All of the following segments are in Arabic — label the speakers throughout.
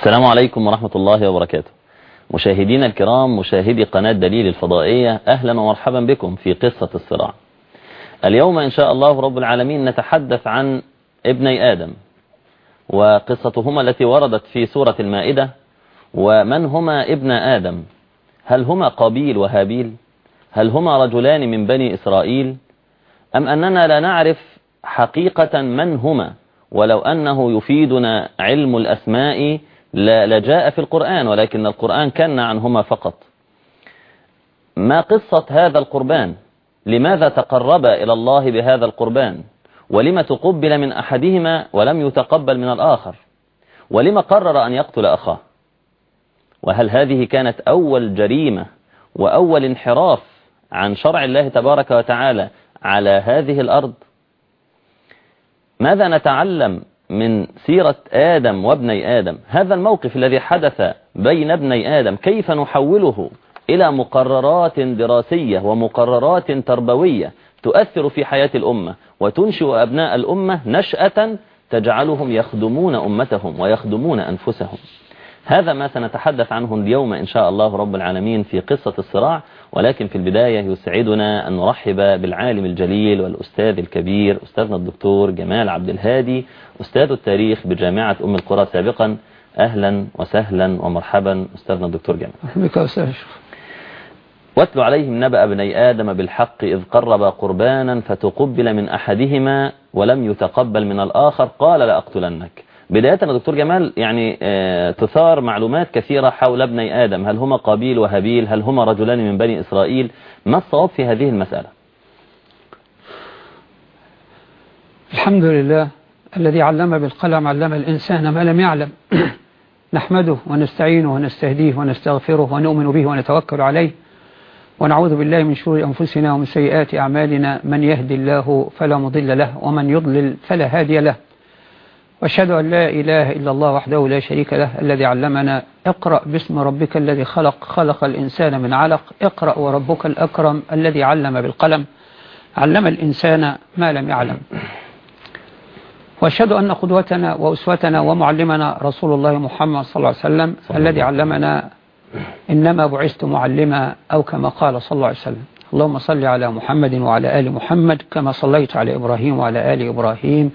Speaker 1: السلام عليكم ورحمة الله وبركاته. مشاهدينا الكرام مشاهدي قناة دليل الفضائية أهلا ومرحبا بكم في قصة الصراع. اليوم إن شاء الله رب العالمين نتحدث عن ابني آدم وقصتهما التي وردت في سورة المائدة ومن هما ابن آدم؟ هل هما قابيل وهابيل؟ هل هما رجلان من بني إسرائيل؟ أم أننا لا نعرف حقيقة من هما ولو أنه يفيدنا علم الأسماء لجاء في القرآن ولكن القرآن كان عنهما فقط. ما قصة هذا القربان؟ لماذا تقرب إلى الله بهذا القربان؟ ولم تقبل من أحدهما ولم يتقبل من الآخر؟ ولم قرر أن يقتل أخاه؟ وهل هذه كانت أول جريمة وأول انحراف عن شرع الله تبارك وتعالى على هذه الأرض؟ ماذا نتعلم من سيرة آدم وابني آدم. هذا الموقف الذي حدث بين ابني آدم كيف نحوله إلى مقررات دراسية ومقررات تربوية تؤثر في حياة الأمة. وتنشئ أبناء الأمة نشأة تجعلهم يخدمون أمتهم ويخدمون أنفسهم. هذا ما سنتحدث عنه اليوم إن شاء الله رب العالمين في قصة الصراع ولكن في البداية يسعدنا أن نرحب بالعالم الجليل والأستاذ الكبير أستاذنا الدكتور جمال عبد الهادي أستاذ التاريخ بجامعة أم القرى سابقا. أهلا وسهلا ومرحبا أستاذنا الدكتور جمال.
Speaker 2: بك أستاذ
Speaker 1: واتل عليهم نبأ بني آدم بالحق إذ قرب قربانا فتقبل من أحدهما ولم يتقبل من الآخر قال لأقتلنك. بداية يا دكتور جمال يعني آه تثار معلومات كثيرة حول ابني آدم. هل هما قابيل وهابيل؟ هل هما رجلان من بني إسرائيل؟ ما الصواب في هذه المسألة؟
Speaker 2: الحمد لله الذي علم بالقلم علم الإنسان ما لم يعلم. نحمده ونستعينه ونستهديه ونستغفره ونؤمن به ونتوكل عليه. ونعوذ بالله من شرور أنفسنا ومن سيئات أعمالنا. من يهدي الله فلا مضل له ومن يضلل فلا هادي له. وأشهد أن لا إله إلا الله وحده لا شريك له الذي علمنا. اقرأ باسم ربك الذي خلق خلق الإنسان من علق. اقرأ وربك الأكرم الذي علم بالقلم. علم الإنسان ما لم يعلم. وأشهد أن قدوتنا وأسوتنا ومعلمنا رسول الله محمد صلى الله عليه وسلم الذي علمنا إنما بعثت معلما أو كما قال صلى الله عليه وسلم. اللهم صل على محمد وعلى آل محمد كما صليت على إبراهيم وعلى آل إبراهيم.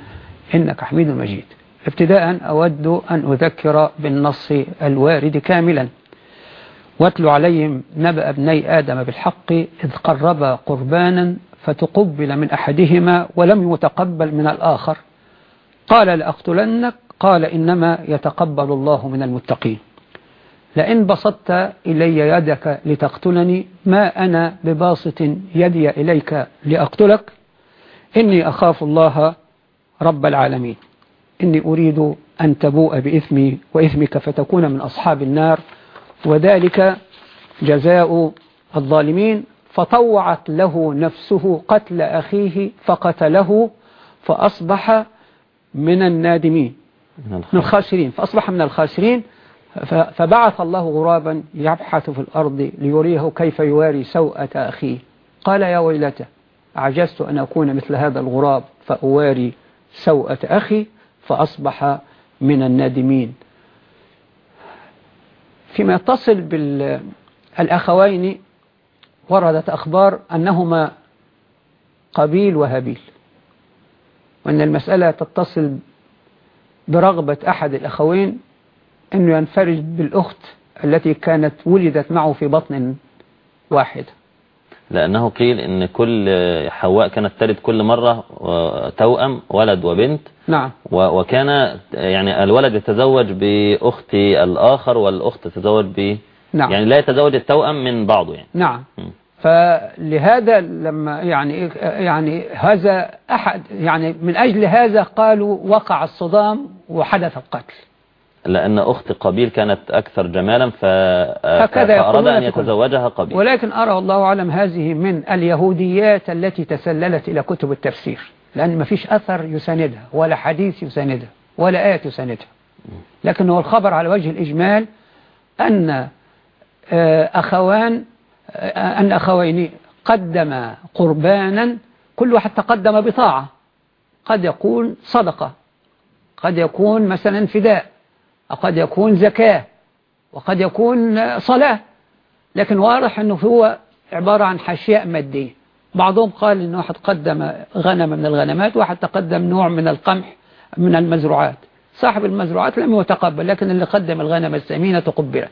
Speaker 2: إنك حميد مجيد. ابتداء أود أن أذكر بالنص الوارد كاملا. واتل عليهم نبأ ابني آدم بالحق إذ قربا قربانا فتقبل من أحدهما ولم يتقبل من الآخر. قال لأقتلنك؟ قال إنما يتقبل الله من المتقين. لئن بسطت إلي يدك لتقتلني ما أنا بباسط يدي إليك لأقتلك؟ إني أخاف الله رب العالمين. إني أريد أن تبوء بإثمي وإثمك فتكون من أصحاب النار. وذلك جزاء الظالمين. فطوعت له نفسه قتل أخيه فقتله فأصبح من النادمين من الخاسرين. فأصبح من الخاسرين. فبعث الله غرابا يبحث في الأرض ليريه كيف يواري سوءة أخيه. قال يا ويلته عجزت أن أكون مثل هذا الغراب فأواري سوءة أخي فأصبح من النادمين. فيما يتصل بالأخوين وردت أخبار أنهما قبيل وهابيل وأن المسألة تتصل برغبة أحد الأخوين أنه ينفرج بالأخت التي كانت ولدت معه في بطن واحد.
Speaker 1: لأنه قيل أن كل حواء كانت تلد كل مرة توأم ولد وبنت.
Speaker 2: نعم.
Speaker 1: وكان يعني الولد يتزوج بأخت الآخر والأخت تتزوج ب
Speaker 2: نعم.
Speaker 1: يعني لا يتزوج التوأم من بعضه يعني.
Speaker 2: نعم. م. فلهذا لما يعني يعني هذا أحد يعني من أجل هذا قالوا وقع الصدام وحدث القتل.
Speaker 1: لأن أخت قبيل كانت أكثر جمالا ف... فأراد أن يتزوجها قبيل.
Speaker 2: ولكن أرى الله أعلم هذه من اليهوديات التي تسللت إلى كتب التفسير لأن ما فيش أثر يساندها ولا حديث يساندها ولا آية يساندها. لكن هو الخبر على وجه الإجمال أن أخوان أن أخوين قدم قربانا كل واحد تقدم بطاعة. قد يكون صدقة. قد يكون مثلا فداء. وقد يكون زكاة وقد يكون صلاة. لكن واضح أنه هو عبارة عن حاشياء مادية. بعضهم قال أن واحد قدم غنم من الغنمات واحد تقدم نوع من القمح من المزروعات. صاحب المزروعات لم يتقبل لكن اللي قدم الغنم الثمينة تقبلت.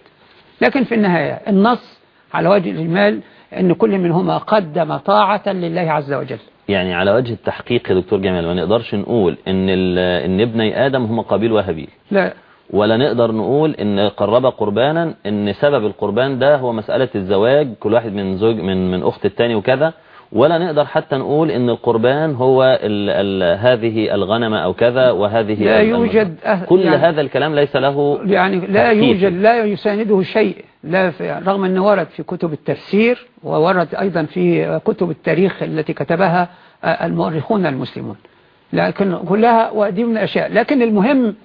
Speaker 2: لكن في النهاية النص على وجه الإجمال أن كل منهما قدم طاعة لله عز وجل.
Speaker 1: يعني على وجه التحقيق يا دكتور جمال ما نقدرش نقول إن إن ابني آدم هم قابيل وهابيل.
Speaker 2: لا.
Speaker 1: ولا نقدر نقول إن قرب قربانا إن سبب القربان ده هو مسألة الزواج كل واحد من زوج من من أخت التاني وكذا. ولا نقدر حتى نقول إن القربان هو ال ال هذه الغنم أو كذا وهذه
Speaker 2: لا يوجد
Speaker 1: أه كل يعني هذا الكلام ليس له
Speaker 2: يعني لا يوجد لا يسانده شيء لا في رغم انه ورد في كتب التفسير وورد أيضا في كتب التاريخ التي كتبها المؤرخون المسلمون. لكن كلها ودي من الأشياء. لكن المهم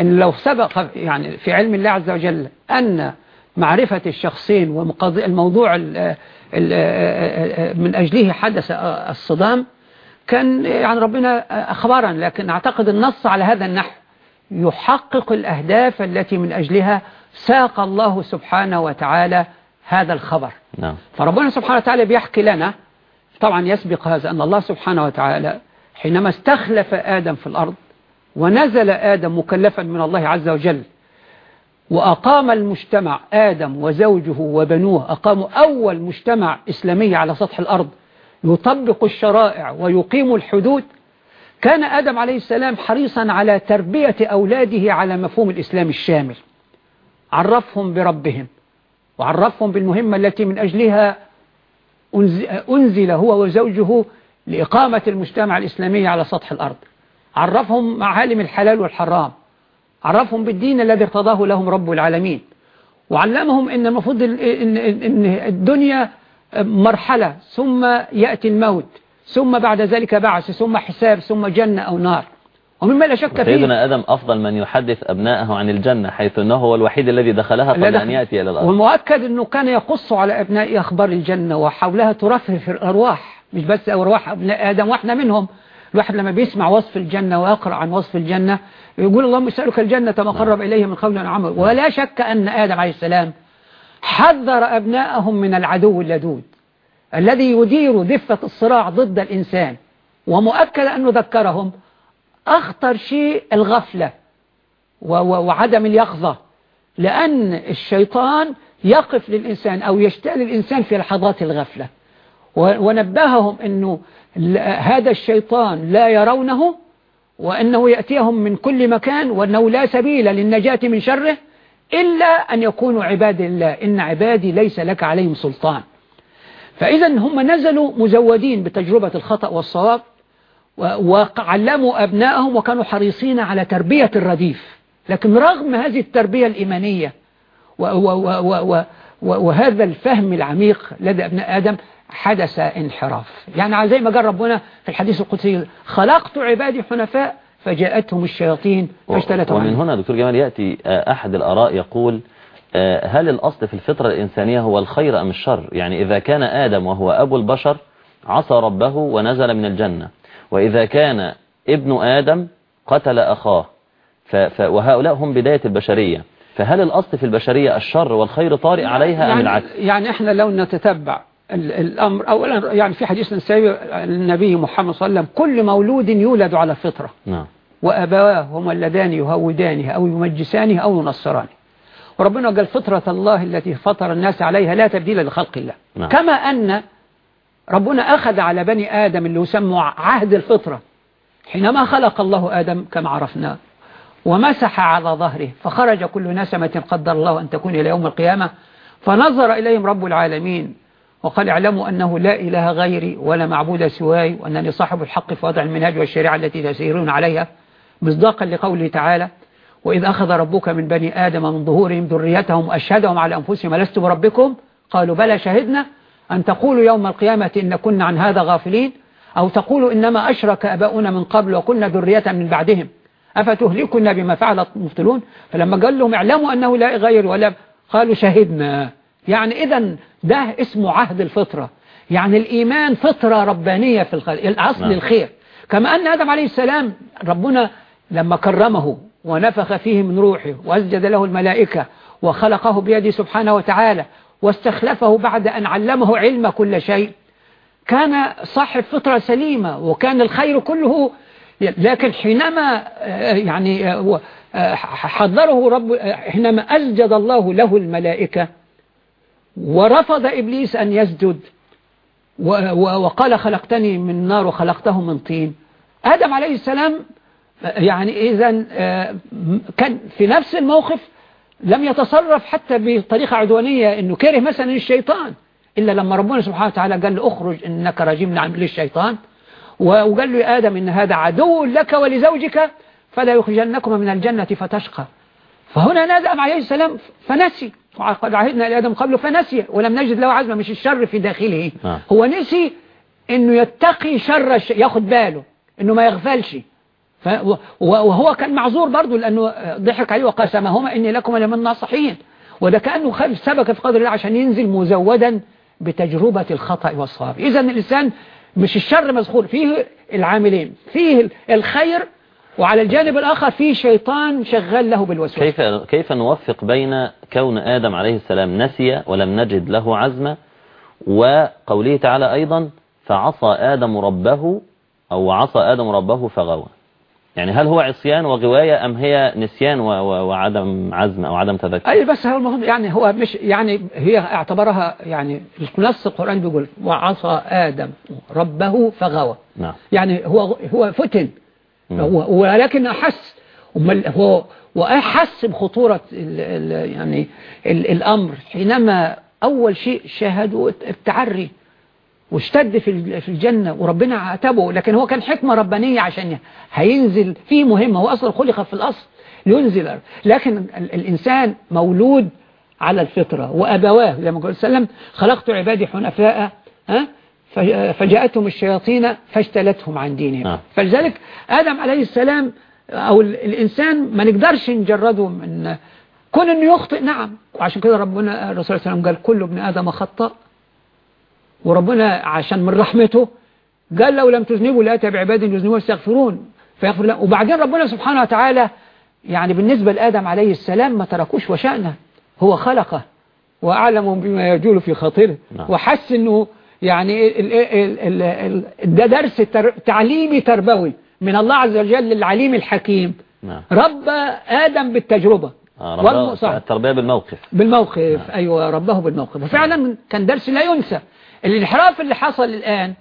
Speaker 2: إن لو سبق يعني في علم الله عز وجل أن معرفة الشخصين والموضوع من أجله حدث الصدام كان يعني ربنا أخبرا لكن أعتقد النص على هذا النحو يحقق الأهداف التي من أجلها ساق الله سبحانه وتعالى هذا الخبر
Speaker 1: نعم.
Speaker 2: فربنا سبحانه وتعالى بيحكي لنا طبعا يسبق هذا أن الله سبحانه وتعالى حينما استخلف آدم في الأرض ونزل آدم مكلفا من الله عز وجل وأقام المجتمع آدم وزوجه وبنوه أقاموا أول مجتمع إسلامي على سطح الأرض يطبق الشرائع ويقيم الحدود. كان آدم عليه السلام حريصا على تربية أولاده على مفهوم الإسلام الشامل. عرفهم بربهم وعرفهم بالمهمة التي من أجلها أنزل هو وزوجه لإقامة المجتمع الإسلامي على سطح الأرض. عرفهم معالم الحلال والحرام. عرفهم بالدين الذي ارتضاه لهم رب العالمين. وعلمهم إن المفروض ان الدنيا مرحلة ثم يأتي الموت ثم بعد ذلك بعث ثم حساب ثم جنة أو نار. ومما لا شك فيه.
Speaker 1: سيدنا آدم أفضل من يحدث أبنائه عن الجنة حيث أنه هو الوحيد الذي دخلها قبل أن يأتي إلى الأرض.
Speaker 2: والمؤكد أنه كان يقص على أبنائه أخبار الجنة وحولها ترفرف الأرواح مش بس أرواح أبناء آدم وإحنا منهم. الواحد لما بيسمع وصف الجنة ويقرأ عن وصف الجنة يقول اللهم اسألك الجنة ما قرب إليه من قول وعمل ولا شك أن آدم عليه السلام حذر أبنائهم من العدو اللدود الذي يدير دفة الصراع ضد الإنسان ومؤكد أنه ذكرهم أخطر شيء الغفلة وعدم اليقظة لأن الشيطان يقف للإنسان أو يشتغل الإنسان في لحظات الغفلة ونبههم أنه هذا الشيطان لا يرونه وأنه يأتيهم من كل مكان وأنه لا سبيل للنجاة من شره إلا أن يكونوا عباد الله إن عبادي ليس لك عليهم سلطان. فإذا هم نزلوا مزودين بتجربة الخطأ والصواب وعلموا أبنائهم وكانوا حريصين على تربية الرديف. لكن رغم هذه التربية الإيمانية وهذا الفهم العميق لدى أبناء آدم حدث انحراف. يعني زي ما قال ربنا في الحديث القدسي خلقت عبادي حنفاء فجاءتهم الشياطين فاجتلتهم
Speaker 1: ومن هنا دكتور جمال يأتي أحد الأراء يقول هل الأصل في الفطرة الإنسانية هو الخير أم الشر؟ يعني إذا كان آدم وهو أبو البشر عصى ربه ونزل من الجنة وإذا كان ابن آدم قتل أخاه وهؤلاء هم بداية البشرية فهل الأصل في البشرية الشر والخير طارئ عليها
Speaker 2: يعني
Speaker 1: أم العكس؟
Speaker 2: يعني إحنا لو نتتبع الأمر أولا يعني في حديث النبي محمد صلى الله عليه وسلم كل مولود يولد على الفطرة
Speaker 1: نعم.
Speaker 2: وأبواه هما اللذان يهودانه أو يمجسانه أو ينصرانه. وربنا قال فطرة الله التي فطر الناس عليها لا تبديل لخلق الله.
Speaker 1: نعم.
Speaker 2: كما أن ربنا أخذ على بني آدم اللي يسمى عهد الفطرة. حينما خلق الله آدم كما عرفنا ومسح على ظهره فخرج كل نسمة قدر الله أن تكون إلى يوم القيامة فنظر إليهم رب العالمين. وقال اعلموا أنه لا إله غيري ولا معبود سواي وأنني صاحب الحق في وضع المنهاج والشريعة التي تسيرون عليها مصداقا لقوله تعالى وإذ أخذ ربك من بني آدم من ظهورهم ذريتهم أشهدهم على أنفسهم لست بربكم؟ قالوا بلى شهدنا أن تقولوا يوم القيامة إن كنا عن هذا غافلين أو تقولوا إنما أشرك أباؤنا من قبل وكنا ذرية من بعدهم. أفتهلكنا بما فعل المبطلون؟ فلما قال لهم اعلموا أنه لا غير ولا قالوا شهدنا. يعني إذا ده اسمه عهد الفطرة يعني الإيمان فطرة ربانية في الخلق الأصل
Speaker 1: نعم.
Speaker 2: الخير كما أن آدم عليه السلام ربنا لما كرمه ونفخ فيه من روحه وأسجد له الملائكة وخلقه بيده سبحانه وتعالى واستخلفه بعد أن علمه علم كل شيء كان صاحب فطرة سليمة وكان الخير كله لكن حينما يعني حضره رب حينما أسجد الله له الملائكة ورفض إبليس أن يسجد. وقال خلقتني من نار وخلقته من طين. آدم عليه السلام يعني إذا كان في نفس الموقف لم يتصرف حتى بطريقة عدوانية إنه كره مثلا الشيطان إلا لما ربنا سبحانه وتعالى قال له أخرج إنك رجيم من عمل الشيطان وقال له يا آدم إن هذا عدو لك ولزوجك فلا يخرجنكما من الجنة فتشقى. فهنا نادى عليه السلام فنسي. وقد عهدنا إلى آدم قبله فنسي ولم نجد له عزمة مش الشر في داخله.
Speaker 1: آه.
Speaker 2: هو نسي إنه يتقي شر الش... ياخد باله إنه ما يغفلش. ف... وهو كان معذور برضه لأنه ضحك عليه وقسمهما إني لكم لمن ناصحين وده كأنه خلف سبك في قدر الله عشان ينزل مزودا بتجربة الخطأ والصواب. إذا الإنسان مش الشر مذخور فيه العاملين فيه الخير وعلى الجانب الآخر فيه شيطان شغال له بالوسواس
Speaker 1: كيف كيف نوفق بين كون آدم عليه السلام نسي ولم نجد له عزمة وقوله تعالى أيضا فعصى آدم ربه أو عصى آدم ربه فغوى. يعني هل هو عصيان وغواية أم هي نسيان وعدم عزم أو عدم تذكر؟
Speaker 2: أي بس هو المفروض يعني هو مش يعني هي اعتبرها يعني نص القرآن بيقول وعصى آدم ربه فغوى.
Speaker 1: نعم.
Speaker 2: يعني هو هو فتن. ولكن أحس هو وأحس بخطورة ال ال يعني ال الأمر حينما أول شيء شاهدوا التعري واشتد في في الجنة وربنا عاتبه لكن هو كان حكمة ربانية عشان هينزل فيه مهمة هو أصلا خلق في الأصل لينزل لكن الإنسان مولود على الفطرة وأبواه لما قال سلم خلقت عبادي حنفاء ها؟ فجاءتهم الشياطين فاجتلتهم عن دينهم.
Speaker 1: آه.
Speaker 2: فلذلك آدم عليه السلام أو الإنسان ما نقدرش نجرده من كون أنه يخطئ. نعم. وعشان كده ربنا الرسول صلى الله عليه وسلم قال كل ابن آدم خطأ وربنا عشان من رحمته قال لو لم تذنبوا لأتى بعباد يذنبون يستغفرون فيغفر لهم. وبعدين ربنا سبحانه وتعالى يعني بالنسبة لآدم عليه السلام ما تركوش وشأنه. هو خلقه وأعلم بما يجول في خاطره
Speaker 1: نعم.
Speaker 2: وحس أنه يعني ده درس تعليمي تربوي من الله عز وجل العليم الحكيم.
Speaker 1: نعم.
Speaker 2: ربى آدم بالتجربة.
Speaker 1: آه. التربية بالموقف.
Speaker 2: بالموقف. أيوة ربه بالموقف. وفعلا كان درس لا ينسى. الانحراف اللي حصل الآن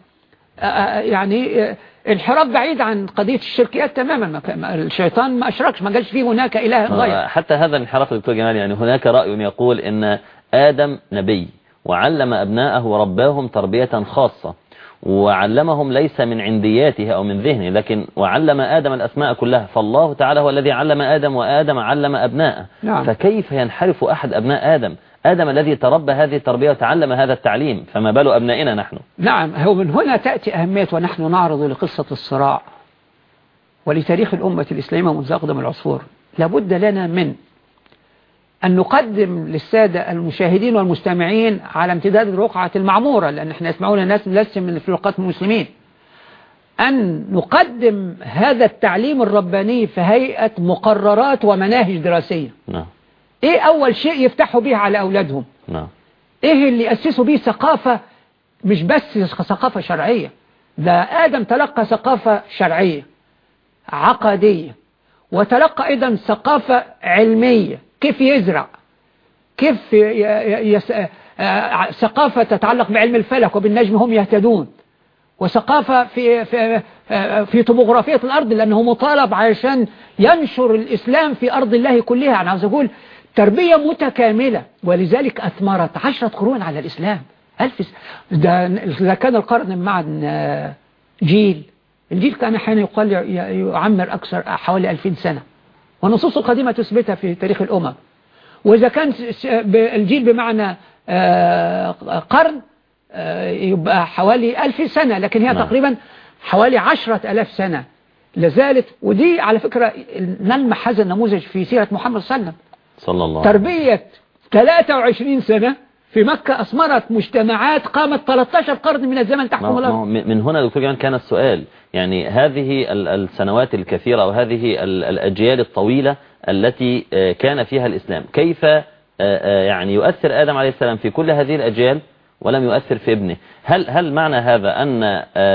Speaker 2: آه، آه، يعني آه، انحراف بعيد عن قضية الشركيات تماما. الشيطان ما أشركش ما قالش فيه هناك إله غير.
Speaker 1: حتى هذا الانحراف دكتور جمال يعني هناك رأي يقول إن آدم نبي. وعلم أبناءه ورباهم تربية خاصة وعلمهم ليس من عندياته أو من ذهنه لكن وعلم آدم الأسماء كلها فالله تعالى هو الذي علم آدم وآدم علم أبناءه.
Speaker 2: نعم.
Speaker 1: فكيف ينحرف أحد أبناء آدم؟ آدم الذي تربى هذه التربية وتعلم هذا التعليم فما بال أبنائنا نحن؟
Speaker 2: نعم هو من هنا تأتي أهمية ونحن نعرض لقصة الصراع ولتاريخ الأمة الإسلامية منذ أقدم العصور. لابد لنا من أن نقدم للسادة المشاهدين والمستمعين على امتداد الرقعة المعمورة لأن إحنا يسمعون الناس لسه من الفلوقات المسلمين. أن نقدم هذا التعليم الرباني في هيئة مقررات ومناهج دراسية.
Speaker 1: نعم.
Speaker 2: إيه أول شيء يفتحوا به على أولادهم؟
Speaker 1: نعم.
Speaker 2: إيه اللي اسسوا بيه ثقافة؟ مش بس ثقافة شرعية. ده آدم تلقى ثقافة شرعية عقدية وتلقى أيضا ثقافة علمية. كيف يزرع؟ كيف يس... آه، ثقافة تتعلق بعلم الفلك وبالنجم هم يهتدون. وثقافة في في آه، في طبوغرافية الأرض لأنه مطالب عشان ينشر الإسلام في أرض الله كلها. أنا عاوز أقول تربية متكاملة ولذلك أثمرت عشرة قرون على الإسلام. ألف. ده إذا كان القرن آه، جيل الجيل كان أحيانا يقال يعمر أكثر حوالي 2000 سنة. والنصوص القديمة تثبتها في تاريخ الأمم وإذا كان الجيل بمعنى آه، قرن آه، يبقى حوالي ألف سنة لكن هي
Speaker 1: نعم.
Speaker 2: تقريبا حوالي عشرة ألاف سنة لازالت ودي على فكرة نلمح هذا النموذج في سيرة محمد صلى الله عليه وسلم
Speaker 1: صلى الله.
Speaker 2: تربية 23 سنة في مكة أثمرت مجتمعات قامت 13 قرن من الزمن تحكم الأرض
Speaker 1: من هنا دكتور جمال كان السؤال يعني هذه ال- السنوات الكثيرة وهذه ال- الأجيال الطويلة التي آه، كان فيها الإسلام. كيف آه، آه، يعني يؤثر آدم عليه السلام في كل هذه الأجيال ولم يؤثر في ابنه؟ هل هل معنى هذا أن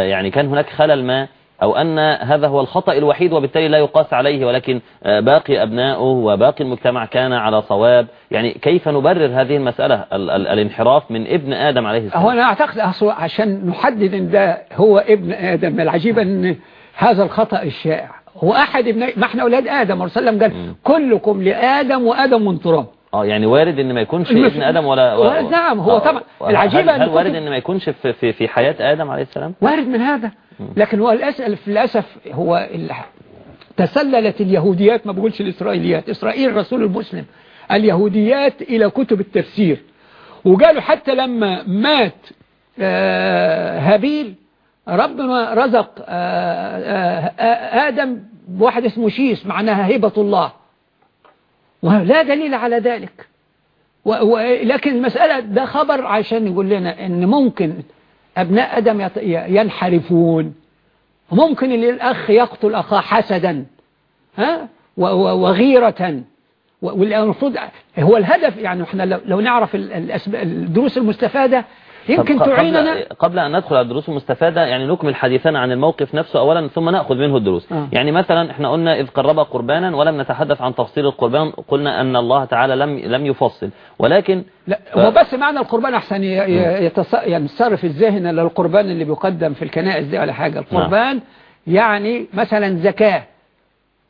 Speaker 1: يعني كان هناك خلل ما أو أن هذا هو الخطأ الوحيد وبالتالي لا يقاس عليه ولكن آه، باقي أبنائه وباقي المجتمع كان على صواب. يعني كيف نبرر هذه المسألة؟ ال- ال- الانحراف من ابن آدم عليه السلام.
Speaker 2: هو أنا أعتقد عشان نحدد إن ده هو ابن آدم العجيب أن هذا الخطأ الشائع. هو أحد ابن ما إحنا أولاد آدم صلى الله قال كلكم لآدم وآدم من تراب.
Speaker 1: آه يعني وارد إن ما يكونش ابن آدم ولا
Speaker 2: وارد نعم، هو
Speaker 1: آه،
Speaker 2: طبعا.
Speaker 1: هل-
Speaker 2: العجيب
Speaker 1: هل, هل وارد إن ما يكونش في في, في حياة آدم عليه السلام؟
Speaker 2: وارد من هذا. لكن هو للأسف هو تسللت اليهوديات ما بقولش الإسرائيليات إسرائيل رسول المسلم اليهوديات إلى كتب التفسير. وقالوا حتى لما مات آه، هابيل ربنا رزق آه، آه، آدم بواحد اسمه شيس معناها هبة الله. ولا دليل على ذلك. لكن المسألة ده خبر عشان يقول لنا إن ممكن أبناء آدم ينحرفون. وممكن الأخ يقتل أخاه حسدا ها؟ وغيرة. والمفروض هو الهدف يعني إحنا لو, نعرف الدروس المستفادة يمكن تعيننا
Speaker 1: قبل, قبل أن ندخل على الدروس المستفادة يعني نكمل حديثنا عن الموقف نفسه اولا ثم نأخذ منه الدروس.
Speaker 2: آه.
Speaker 1: يعني مثلا إحنا قلنا إذ قرب قربانا ولم نتحدث عن تفصيل القربان قلنا أن الله تعالى لم لم يفصل. ولكن
Speaker 2: لا هو بس معنى القربان ي- يتص- ينصرف الذهن للقربان اللي بيقدم في الكنائس دي ولا حاجة. القربان يعني مثلا زكاة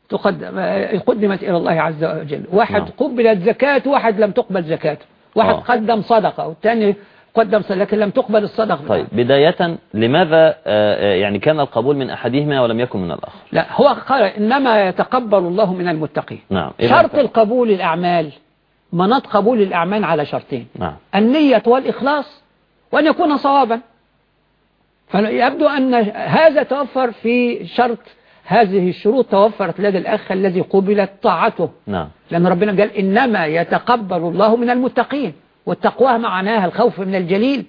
Speaker 2: تقدم قدمت إلى الله عز وجل. واحد
Speaker 1: نعم.
Speaker 2: قبلت زكاة واحد لم تقبل زكاته. واحد
Speaker 1: آه.
Speaker 2: قدم صدقة والثاني قدم صدقة لكن لم تقبل الصدقة.
Speaker 1: طيب بداية لماذا آه، آه، يعني كان القبول من أحدهما ولم يكن من الآخر؟
Speaker 2: لا هو قال إنما يتقبل الله من المتقين.
Speaker 1: نعم
Speaker 2: شرط القبول الأعمال مناط قبول الأعمال على شرطين.
Speaker 1: نعم.
Speaker 2: النية والإخلاص وأن يكون صوابا. فيبدو أن هذا توفر في شرط هذه الشروط توفرت لدى الأخ الذي قبلت طاعته.
Speaker 1: نعم.
Speaker 2: لأن ربنا قال إنما يتقبل الله من المتقين. والتقوى معناها الخوف من الجليل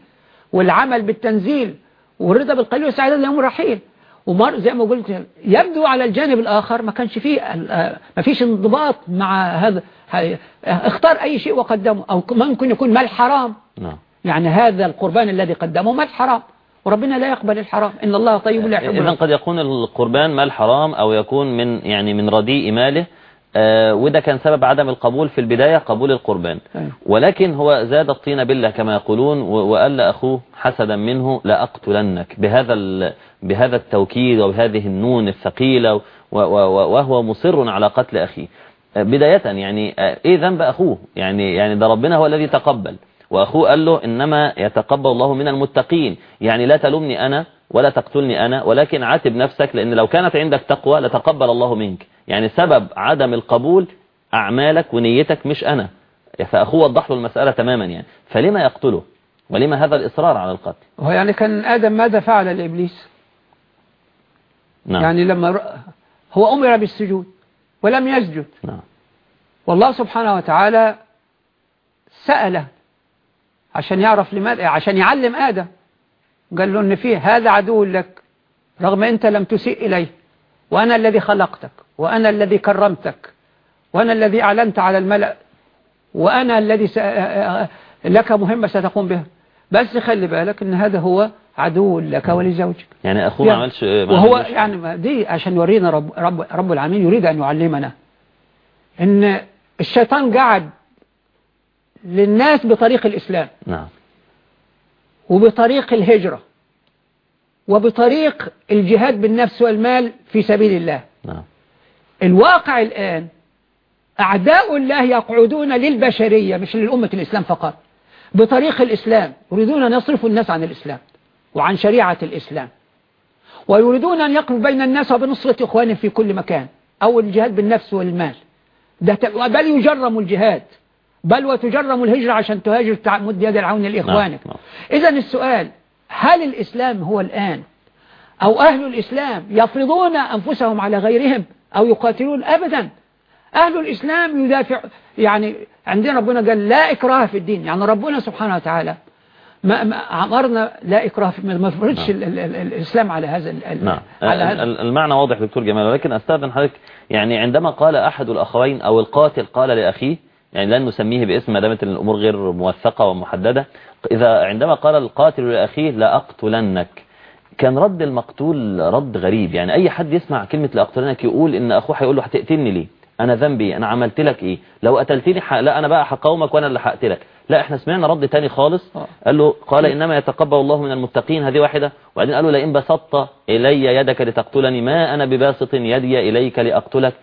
Speaker 2: والعمل بالتنزيل والرضا بالقليل والسعادة ليوم الرحيل. ومر زي ما قلت يبدو على الجانب الآخر ما كانش فيه آه، ما فيش انضباط مع هذا اختار أي شيء وقدمه أو ممكن يكون مال حرام.
Speaker 1: نعم.
Speaker 2: يعني هذا القربان الذي قدمه مال حرام. وربنا لا يقبل الحرام. إن الله طيب لا يحب العصر.
Speaker 1: قد يكون القربان مال حرام أو يكون من يعني من رديء ماله. وده كان سبب عدم القبول في البداية قبول القربان.
Speaker 2: أيوة.
Speaker 1: ولكن هو زاد الطين بالله كما يقولون وقال لأخوه حسدا منه لأقتلنك بهذا بهذا التوكيد وبهذه النون الثقيلة وهو مصر على قتل أخيه. آه، بداية يعني آه، إيه ذنب أخوه؟ يعني يعني ده ربنا هو الذي تقبل. وأخوه قال له إنما يتقبل الله من المتقين. يعني لا تلومني أنا ولا تقتلني أنا ولكن عاتب نفسك لأن لو كانت عندك تقوى لتقبل الله منك. يعني سبب عدم القبول أعمالك ونيتك مش أنا. فأخوه وضح له المسألة تماما يعني. فلما يقتله؟ ولما هذا الإصرار على القتل؟
Speaker 2: هو يعني كان آدم ماذا فعل لإبليس؟
Speaker 1: نعم.
Speaker 2: يعني لما ر- هو أمر بالسجود ولم يسجد.
Speaker 1: نعم.
Speaker 2: والله سبحانه وتعالى سأله عشان يعرف لماذا عشان يعلم آدم. قال له إن فيه هذا عدو لك رغم أنت لم تسيء إليه. وأنا الذي خلقتك وأنا الذي كرمتك وأنا الذي أعلنت على الملأ وأنا الذي س... لك مهمة ستقوم بها. بس خلي بالك إن هذا هو عدو لك ولزوجك.
Speaker 1: يعني أخوه ما
Speaker 2: يعني
Speaker 1: عملش ما
Speaker 2: وهو
Speaker 1: عملش-
Speaker 2: يعني ما- دي عشان يورينا رب, رب, رب العالمين يريد أن يعلمنا. إن الشيطان قعد للناس بطريق الإسلام.
Speaker 1: نعم.
Speaker 2: وبطريق الهجرة. وبطريق الجهاد بالنفس والمال في سبيل الله.
Speaker 1: نعم.
Speaker 2: الواقع الآن أعداء الله يقعدون للبشرية مش للأمة الإسلام فقط. بطريق الإسلام يريدون أن يصرفوا الناس عن الإسلام وعن شريعة الإسلام. ويريدون أن يقفوا بين الناس وبنصرة إخوانهم في كل مكان أو الجهاد بالنفس والمال. ده بل يجرم الجهاد. بل وتجرم الهجرة عشان تهاجر مد يد العون لإخوانك.
Speaker 1: نعم.
Speaker 2: إذا السؤال هل الإسلام هو الآن أو أهل الإسلام يفرضون أنفسهم على غيرهم أو يقاتلون؟ أبدا. أهل الإسلام يدافع يعني عندنا ربنا قال لا إكراه في الدين. يعني ربنا سبحانه وتعالى ما عمرنا لا إكراه في ما فرضش
Speaker 1: نعم.
Speaker 2: ال- ال- ال- الإسلام على هذا ال- ال-
Speaker 1: نعم.
Speaker 2: على هذا.
Speaker 1: ال- المعنى واضح دكتور جمال ولكن أستاذن حضرتك يعني عندما قال أحد الأخوين أو القاتل قال لأخيه يعني لن نسميه باسم ما دامت الأمور غير موثقة ومحددة. إذا عندما قال القاتل لأخيه لأقتلنك كان رد المقتول رد غريب. يعني أي حد يسمع كلمة لأقتلنك يقول إن أخوه هيقول له هتقتلني ليه؟ أنا ذنبي أنا عملت لك إيه؟ لو قتلتني ح... لا أنا بقى هقاومك وأنا اللي هقتلك. لا إحنا سمعنا رد تاني خالص.
Speaker 2: آه.
Speaker 1: قال له قال إنما يتقبل الله من المتقين. هذه واحدة. وبعدين قال له لئن بسطت إلي يدك لتقتلني ما أنا بباسط يدي إليك لأقتلك.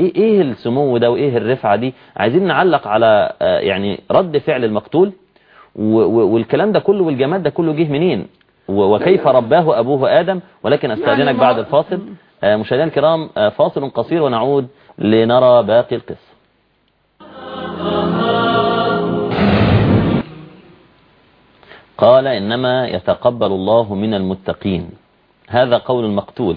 Speaker 1: إيه, إيه السمو ده وإيه الرفعة دي؟ عايزين نعلق على آه، يعني رد فعل المقتول والكلام ده كله والجمال ده كله جه منين؟ وكيف رباه أبوه آدم؟ ولكن أستأذنك
Speaker 2: يعني
Speaker 1: بعد الفاصل. آه، مشاهدينا الكرام آه، فاصل قصير ونعود لنرى باقي القصة قال إنما يتقبل الله من المتقين. هذا قول المقتول.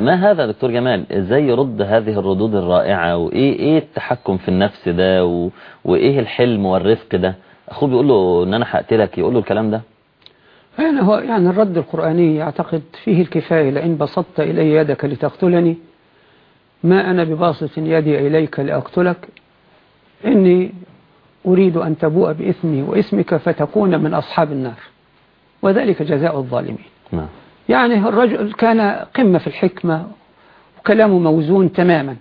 Speaker 1: ما هذا دكتور جمال؟ إزاي يرد هذه الردود الرائعة؟ وإيه إيه التحكم في النفس ده؟ و... وإيه الحلم والرفق ده؟ أخوه بيقول له إن أنا هقتلك يقول له الكلام ده؟
Speaker 2: يعني هو يعني الرد القرآني أعتقد فيه الكفاية لئن بسطت إلي يدك لتقتلني. ما أنا بباسط يدي إليك لأقتلك. إني أريد أن تبوء بإثمي وإثمك فتكون من أصحاب النار. وذلك جزاء الظالمين.
Speaker 1: نعم.
Speaker 2: يعني الرجل كان قمة في الحكمة وكلامه موزون تماما.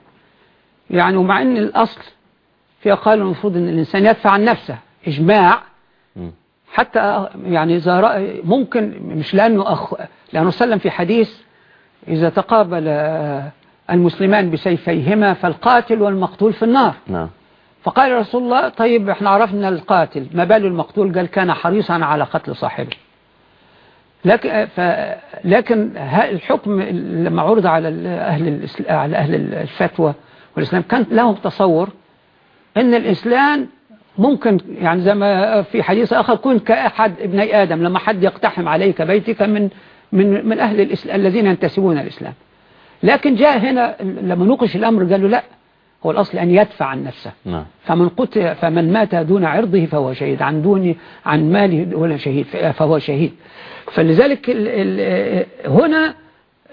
Speaker 2: يعني ومع أن الأصل في قال المفروض أن الإنسان يدفع عن نفسه إجماع. حتى يعني إذا ممكن مش لأنه أخ لأنه سلم في حديث إذا تقابل المسلمان بسيفيهما فالقاتل والمقتول في النار.
Speaker 1: نعم.
Speaker 2: فقال رسول الله طيب إحنا عرفنا القاتل ما بال المقتول؟ قال كان حريصا على قتل صاحبه. لكن ف لكن الحكم لما عرض على الإسل- على أهل الفتوى والإسلام كان لهم تصور إن الإسلام ممكن يعني زي ما في حديث آخر كن كأحد ابني آدم لما حد يقتحم عليك بيتك من من من أهل الإسلام الذين ينتسبون الإسلام. لكن جاء هنا لما نوقش الأمر قالوا لا هو الأصل أن يدفع عن نفسه.
Speaker 1: نعم.
Speaker 2: فمن قتل فمن مات دون عرضه فهو شهيد عن دون عن ماله ولا شهيد فهو شهيد. فلذلك ال ال هنا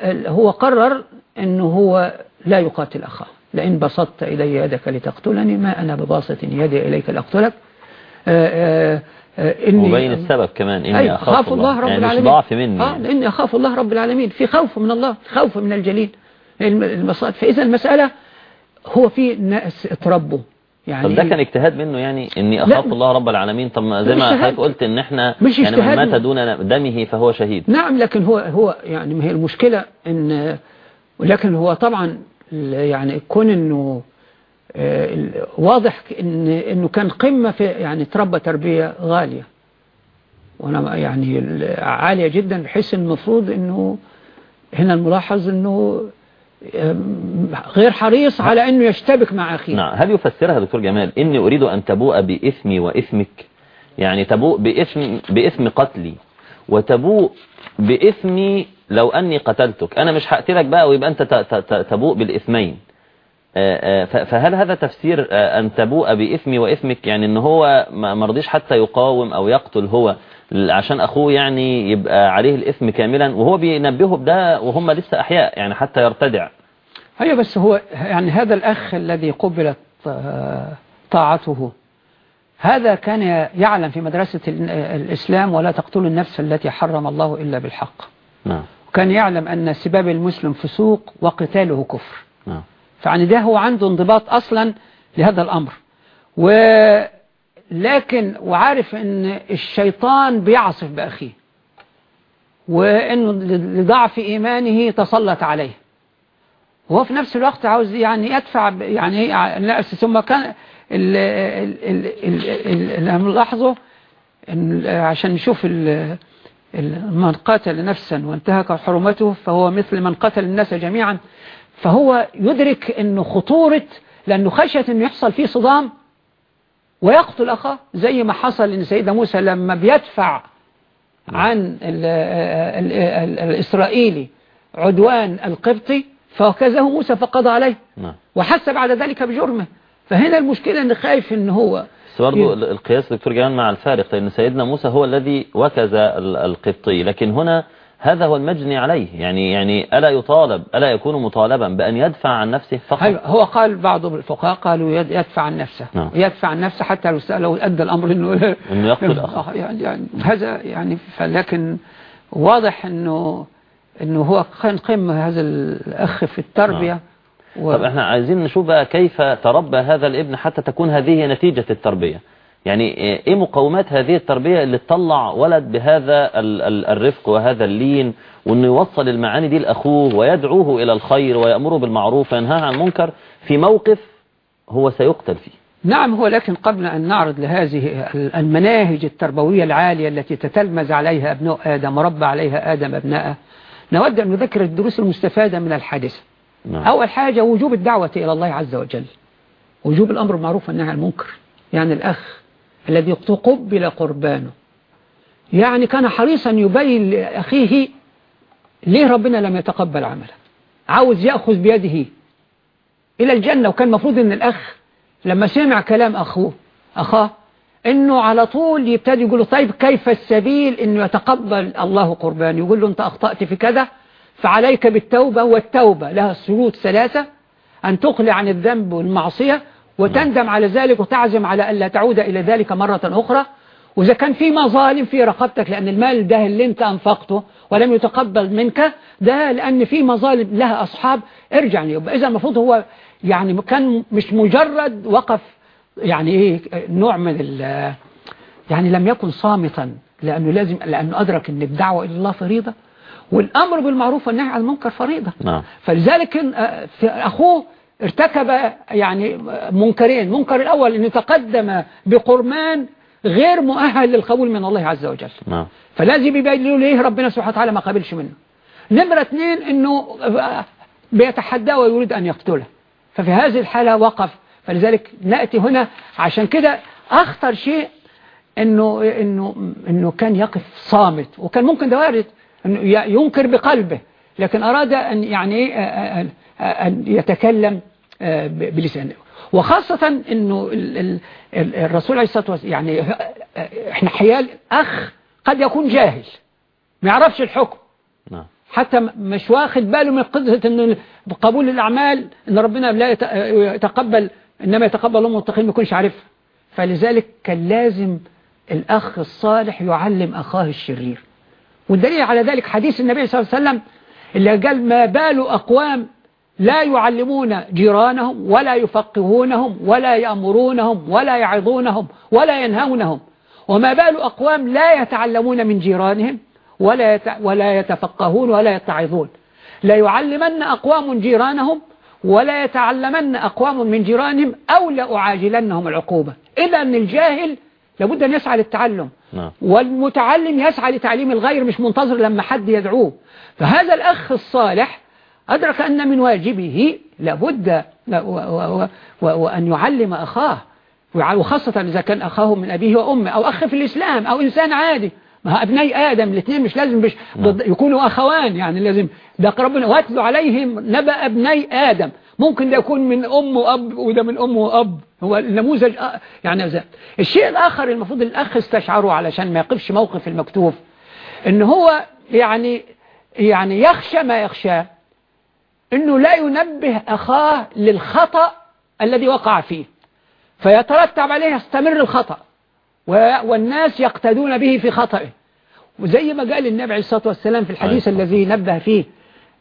Speaker 2: ال هو قرر إنه هو لا يقاتل أخاه. لئن بسطت إلي يدك لتقتلني ما أنا بباسط يدي إليك لأقتلك. آه، آه، آه، إني
Speaker 1: وبين السبب كمان إني
Speaker 2: أيوة،
Speaker 1: أخاف الله,
Speaker 2: رب
Speaker 1: يعني مش
Speaker 2: العالمين.
Speaker 1: ضعف مني.
Speaker 2: آه أخاف الله رب العالمين. في خوف من الله خوف من الجليل. الم- المصائب. فإذا المسألة هو في ناس اتربوا. يعني
Speaker 1: طب ده كان اجتهاد منه يعني إني أخاف الله رب العالمين طب ما زي ما. حضرتك قلت إن إحنا
Speaker 2: مش
Speaker 1: يعني من. مات دون دمه فهو شهيد
Speaker 2: نعم لكن هو هو يعني ما هي المشكلة إن ولكن هو طبعا يعني كون إنه آه، واضح إن إنه كان قمة في يعني تربى تربية غالية وأنا يعني ال- عالية جدا بحيث المفروض إنه هنا الملاحظ إنه غير حريص على أنه يشتبك مع أخيه.
Speaker 1: نعم. هل يفسرها دكتور جمال إني أريد أن تبوء باثمي وإثمك؟ يعني تبوء بإثم بإثم قتلي. وتبوء بإثمي لو أني قتلتك. أنا مش هقتلك بقى ويبقى أنت ت- ت- ت- تبوء بالإثمين. آه، آه، فهل هذا تفسير آه، أن تبوء بإثمي وإثمك يعني إن هو ما رضيش حتى يقاوم أو يقتل هو عشان أخوه يعني يبقى عليه الإثم كاملا وهو بينبهه بده وهم لسه أحياء يعني حتى يرتدع.
Speaker 2: أيوة بس هو يعني هذا الأخ الذي قبلت آه، طاعته هذا كان يعلم في مدرسة ال- الإسلام ولا تقتلوا النفس التي حرم الله إلا بالحق.
Speaker 1: نعم.
Speaker 2: وكان يعلم أن سباب المسلم فسوق وقتاله كفر.
Speaker 1: نعم.
Speaker 2: فعني ده هو عنده انضباط أصلا لهذا الأمر. ولكن وعارف أن الشيطان بيعصف بأخيه وأنه لضعف إيمانه تسلط عليه. وهو في نفس الوقت عاوز يعني يدفع يعني لا ثم كان ال- ال- ال- ال- ال- اللي ملاحظه عشان نشوف من قتل نفسا وانتهك حرمته فهو مثل من قتل الناس جميعا فهو يدرك انه خطورة لأنه خشية إنه يحصل فيه صدام ويقتل أخاه زي ما حصل إن سيدنا موسى لما بيدفع عن ال ال ال الإسرائيلي عدوان القبطي فوكزه موسى فقضى عليه.
Speaker 1: نعم.
Speaker 2: وحس بعد ذلك بجرمه. فهنا المشكلة إن خايف إن هو
Speaker 1: بس برضه القياس دكتور جمال مع الفارق لأن سيدنا موسى هو الذي وكز ال- القبطي لكن هنا هذا هو المجني عليه. يعني يعني ألا يطالب ألا يكون مطالبا بأن يدفع عن نفسه فقط؟
Speaker 2: أيوة هو قال بعض الفقهاء قالوا يد- يدفع عن نفسه.
Speaker 1: نعم.
Speaker 2: يدفع عن نفسه حتى لو لو ادى الأمر إنه
Speaker 1: إنه يقتل.
Speaker 2: آه، يعني, يعني هذا يعني فلكن واضح إنه إنه هو كان قمة هذا الأخ في التربية. و...
Speaker 1: طب إحنا عايزين نشوف بقى كيف تربى هذا الابن حتى تكون هذه نتيجة التربية. يعني إيه مقومات هذه التربية اللي تطلع ولد بهذا ال- ال- الرفق وهذا اللين وإنه يوصل المعاني دي لأخوه ويدعوه إلى الخير ويأمره بالمعروف وينهاه عن المنكر في موقف هو سيقتل فيه.
Speaker 2: نعم هو لكن قبل أن نعرض لهذه المناهج التربوية العالية التي تتلمذ عليها أبناء آدم وربى عليها آدم أبناءه نود أن نذكر الدروس المستفادة من الحادثة
Speaker 1: نعم.
Speaker 2: أول حاجة وجوب الدعوة إلى الله عز وجل. وجوب الأمر بالمعروف والنهي عن المنكر. يعني الأخ الذي تقبل قربانه. يعني كان حريصا يبين لأخيه ليه ربنا لم يتقبل عمله. عاوز يأخذ بيده إلى الجنة وكان المفروض أن الأخ لما سمع كلام أخوه أخاه إنه على طول يبتدي يقول له طيب كيف السبيل إنه يتقبل الله قربان يقول له أنت أخطأت في كذا فعليك بالتوبة والتوبة لها الشروط ثلاثة أن تقلع عن الذنب والمعصية وتندم على ذلك وتعزم على ألا تعود إلى ذلك مرة أخرى. وإذا كان في مظالم في رقبتك لأن المال ده اللي أنت أنفقته ولم يتقبل منك ده لأن في مظالم لها أصحاب. ارجع يبقى إذا المفروض هو يعني كان مش مجرد وقف يعني إيه نوع من ال يعني لم يكن صامتا لأنه لازم لأنه أدرك أن الدعوة إلى الله فريضة. والأمر بالمعروف والنهي عن المنكر فريضة.
Speaker 1: نعم.
Speaker 2: فلذلك آه، أخوه ارتكب يعني منكرين. منكر الأول أنه تقدم بقرمان غير مؤهل للقبول من الله عز وجل.
Speaker 1: نعم.
Speaker 2: فلازم يبين له ليه ربنا سبحانه وتعالى ما قبلش منه. نمرة اثنين إنه بيتحداه ويريد أن يقتله. ففي هذه الحالة وقف. فلذلك نأتي هنا. عشان كده أخطر شيء إنه إنه إنه كان يقف صامت. وكان ممكن ده وارد إنه ي- ينكر بقلبه. لكن أراد أن يعني إيه، آه، آه، أن يتكلم آه، بلسانه. وخاصة ال- الرسول عليه الصلاة والسلام يعني آه، آه، إحنا حيال أخ قد يكون جاهل ما يعرفش الحكم.
Speaker 1: نعم.
Speaker 2: حتى مش واخد باله من قصة ان قبول الأعمال إن ربنا لا يت- يتقبل إنما يتقبل المتقين ما يكونش عارفها. فلذلك كان لازم الأخ الصالح يعلم أخاه الشرير. والدليل على ذلك حديث النبي صلى الله عليه وسلم اللي قال ما بال أقوام لا يعلمون جيرانهم ولا يفقهونهم ولا يأمرونهم ولا يعظونهم ولا ينهونهم. وما بال أقوام لا يتعلمون من جيرانهم ولا. ولا يتفقهون ولا يتعظون. لا يعلمن أقوام جيرانهم ولا يتعلمن أقوام من جيرانهم أو لأعاجلنهم العقوبة. أن الجاهل لابد أن يسعى للتعلم.
Speaker 1: نعم.
Speaker 2: والمتعلم يسعى لتعليم الغير مش منتظر لما حد يدعوه. فهذا الأخ الصالح أدرك أن من واجبه لابد وأن يعلم أخاه وخاصة إذا كان أخاه من أبيه وأمه أو أخ في الإسلام أو إنسان عادي. ما أبني آدم الاثنين مش لازم بش ضد- يكونوا أخوان يعني لازم. ده ربنا واتلوا عليهم نبأ ابني آدم. ممكن ده يكون من أم وأب وده من أم وأب. هو النموذج يعني زي. الشيء الآخر المفروض الأخ استشعره علشان ما يقفش موقف المكتوف إن هو يعني يعني يخشى ما يخشاه إنه لا ينبه أخاه للخطأ الذي وقع فيه. فيترتب عليه يستمر الخطأ والناس يقتدون به في خطئه. وزي ما قال النبي عليه الصلاة والسلام في الحديث
Speaker 1: عليه
Speaker 2: الذي نبه فيه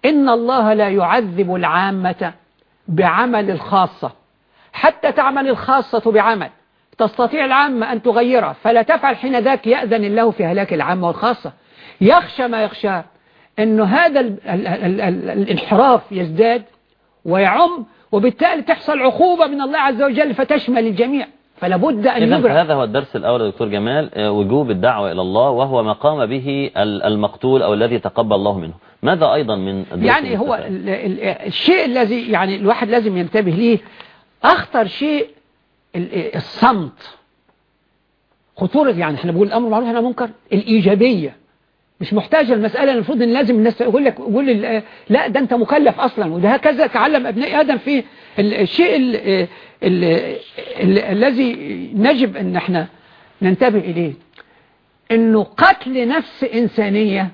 Speaker 2: إن الله لا يعذب العامة بعمل الخاصة. حتى تعمل الخاصة بعمل. تستطيع العامة أن تغيره فلا تفعل حين ذاك يأذن الله في هلاك العامة والخاصة. يخشى ما يخشى. أنه هذا ال ال ال ال الانحراف يزداد ويعم وبالتالي تحصل عقوبة من الله عز وجل فتشمل الجميع. فلا بد أن يبرع
Speaker 1: هذا هو الدرس الأول دكتور جمال آه، وجوب الدعوة إلى الله وهو ما قام به ال- المقتول أو الذي تقبل الله منه. ماذا أيضا من
Speaker 2: يعني هو
Speaker 1: المستفادة؟
Speaker 2: ال ال الشيء الذي يعني الواحد لازم ينتبه ليه. أخطر شيء ال- الصمت. خطورة يعني إحنا بنقول الأمر معروف هنا منكر الإيجابية. مش محتاجة المسألة المفروض إن لازم الناس يقول لك يقول لا ده أنت مكلف أصلا. وده هكذا تعلم ابناء آدم في الشيء الذي نجب إن إحنا ننتبه إليه. إنه قتل نفس إنسانية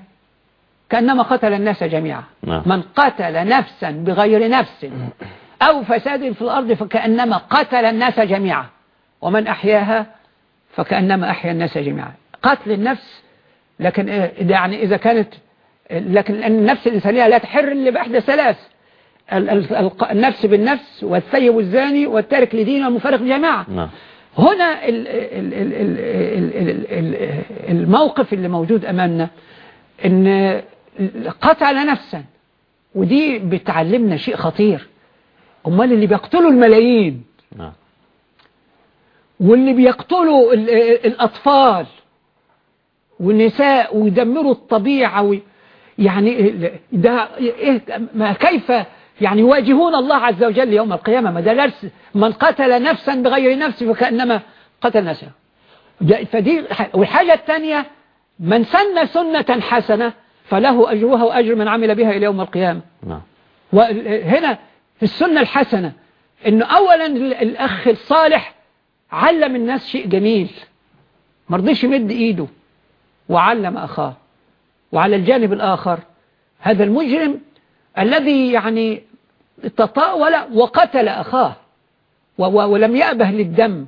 Speaker 2: كأنما قتل الناس جميعا.
Speaker 1: نعم.
Speaker 2: من قتل نفسا بغير نفس أو فساد في الأرض فكأنما قتل الناس جميعا. ومن أحياها فكأنما أحيا الناس جميعا. قتل النفس لكن يعني إذا كانت لكن النفس الإنسانية لا تحر إلا بأحدى ثلاث النفس بالنفس والثيب الزاني والتارك لدينه والمفارق جماعة
Speaker 1: نعم.
Speaker 2: هنا الموقف اللي موجود أمامنا ان قتل نفسا ودي بتعلمنا شيء خطير امال اللي بيقتلوا الملايين
Speaker 1: نعم.
Speaker 2: واللي بيقتلوا الأطفال والنساء ويدمروا الطبيعة وي يعني ده إيه ما كيف يعني يواجهون الله عز وجل يوم القيامة؟ ما ده من قتل نفسا بغير نفس فكأنما قتل نفسه. فدي والحاجة الثانية من سن سنة حسنة فله أجرها وأجر من عمل بها إلى يوم القيامة.
Speaker 1: نعم.
Speaker 2: وهنا في السنة الحسنة أنه أولا الأخ الصالح علم الناس شيء جميل. مرضيش يمد إيده. وعلم أخاه وعلى الجانب الآخر. هذا المجرم الذي يعني تطاول وقتل أخاه ولم يأبه للدم.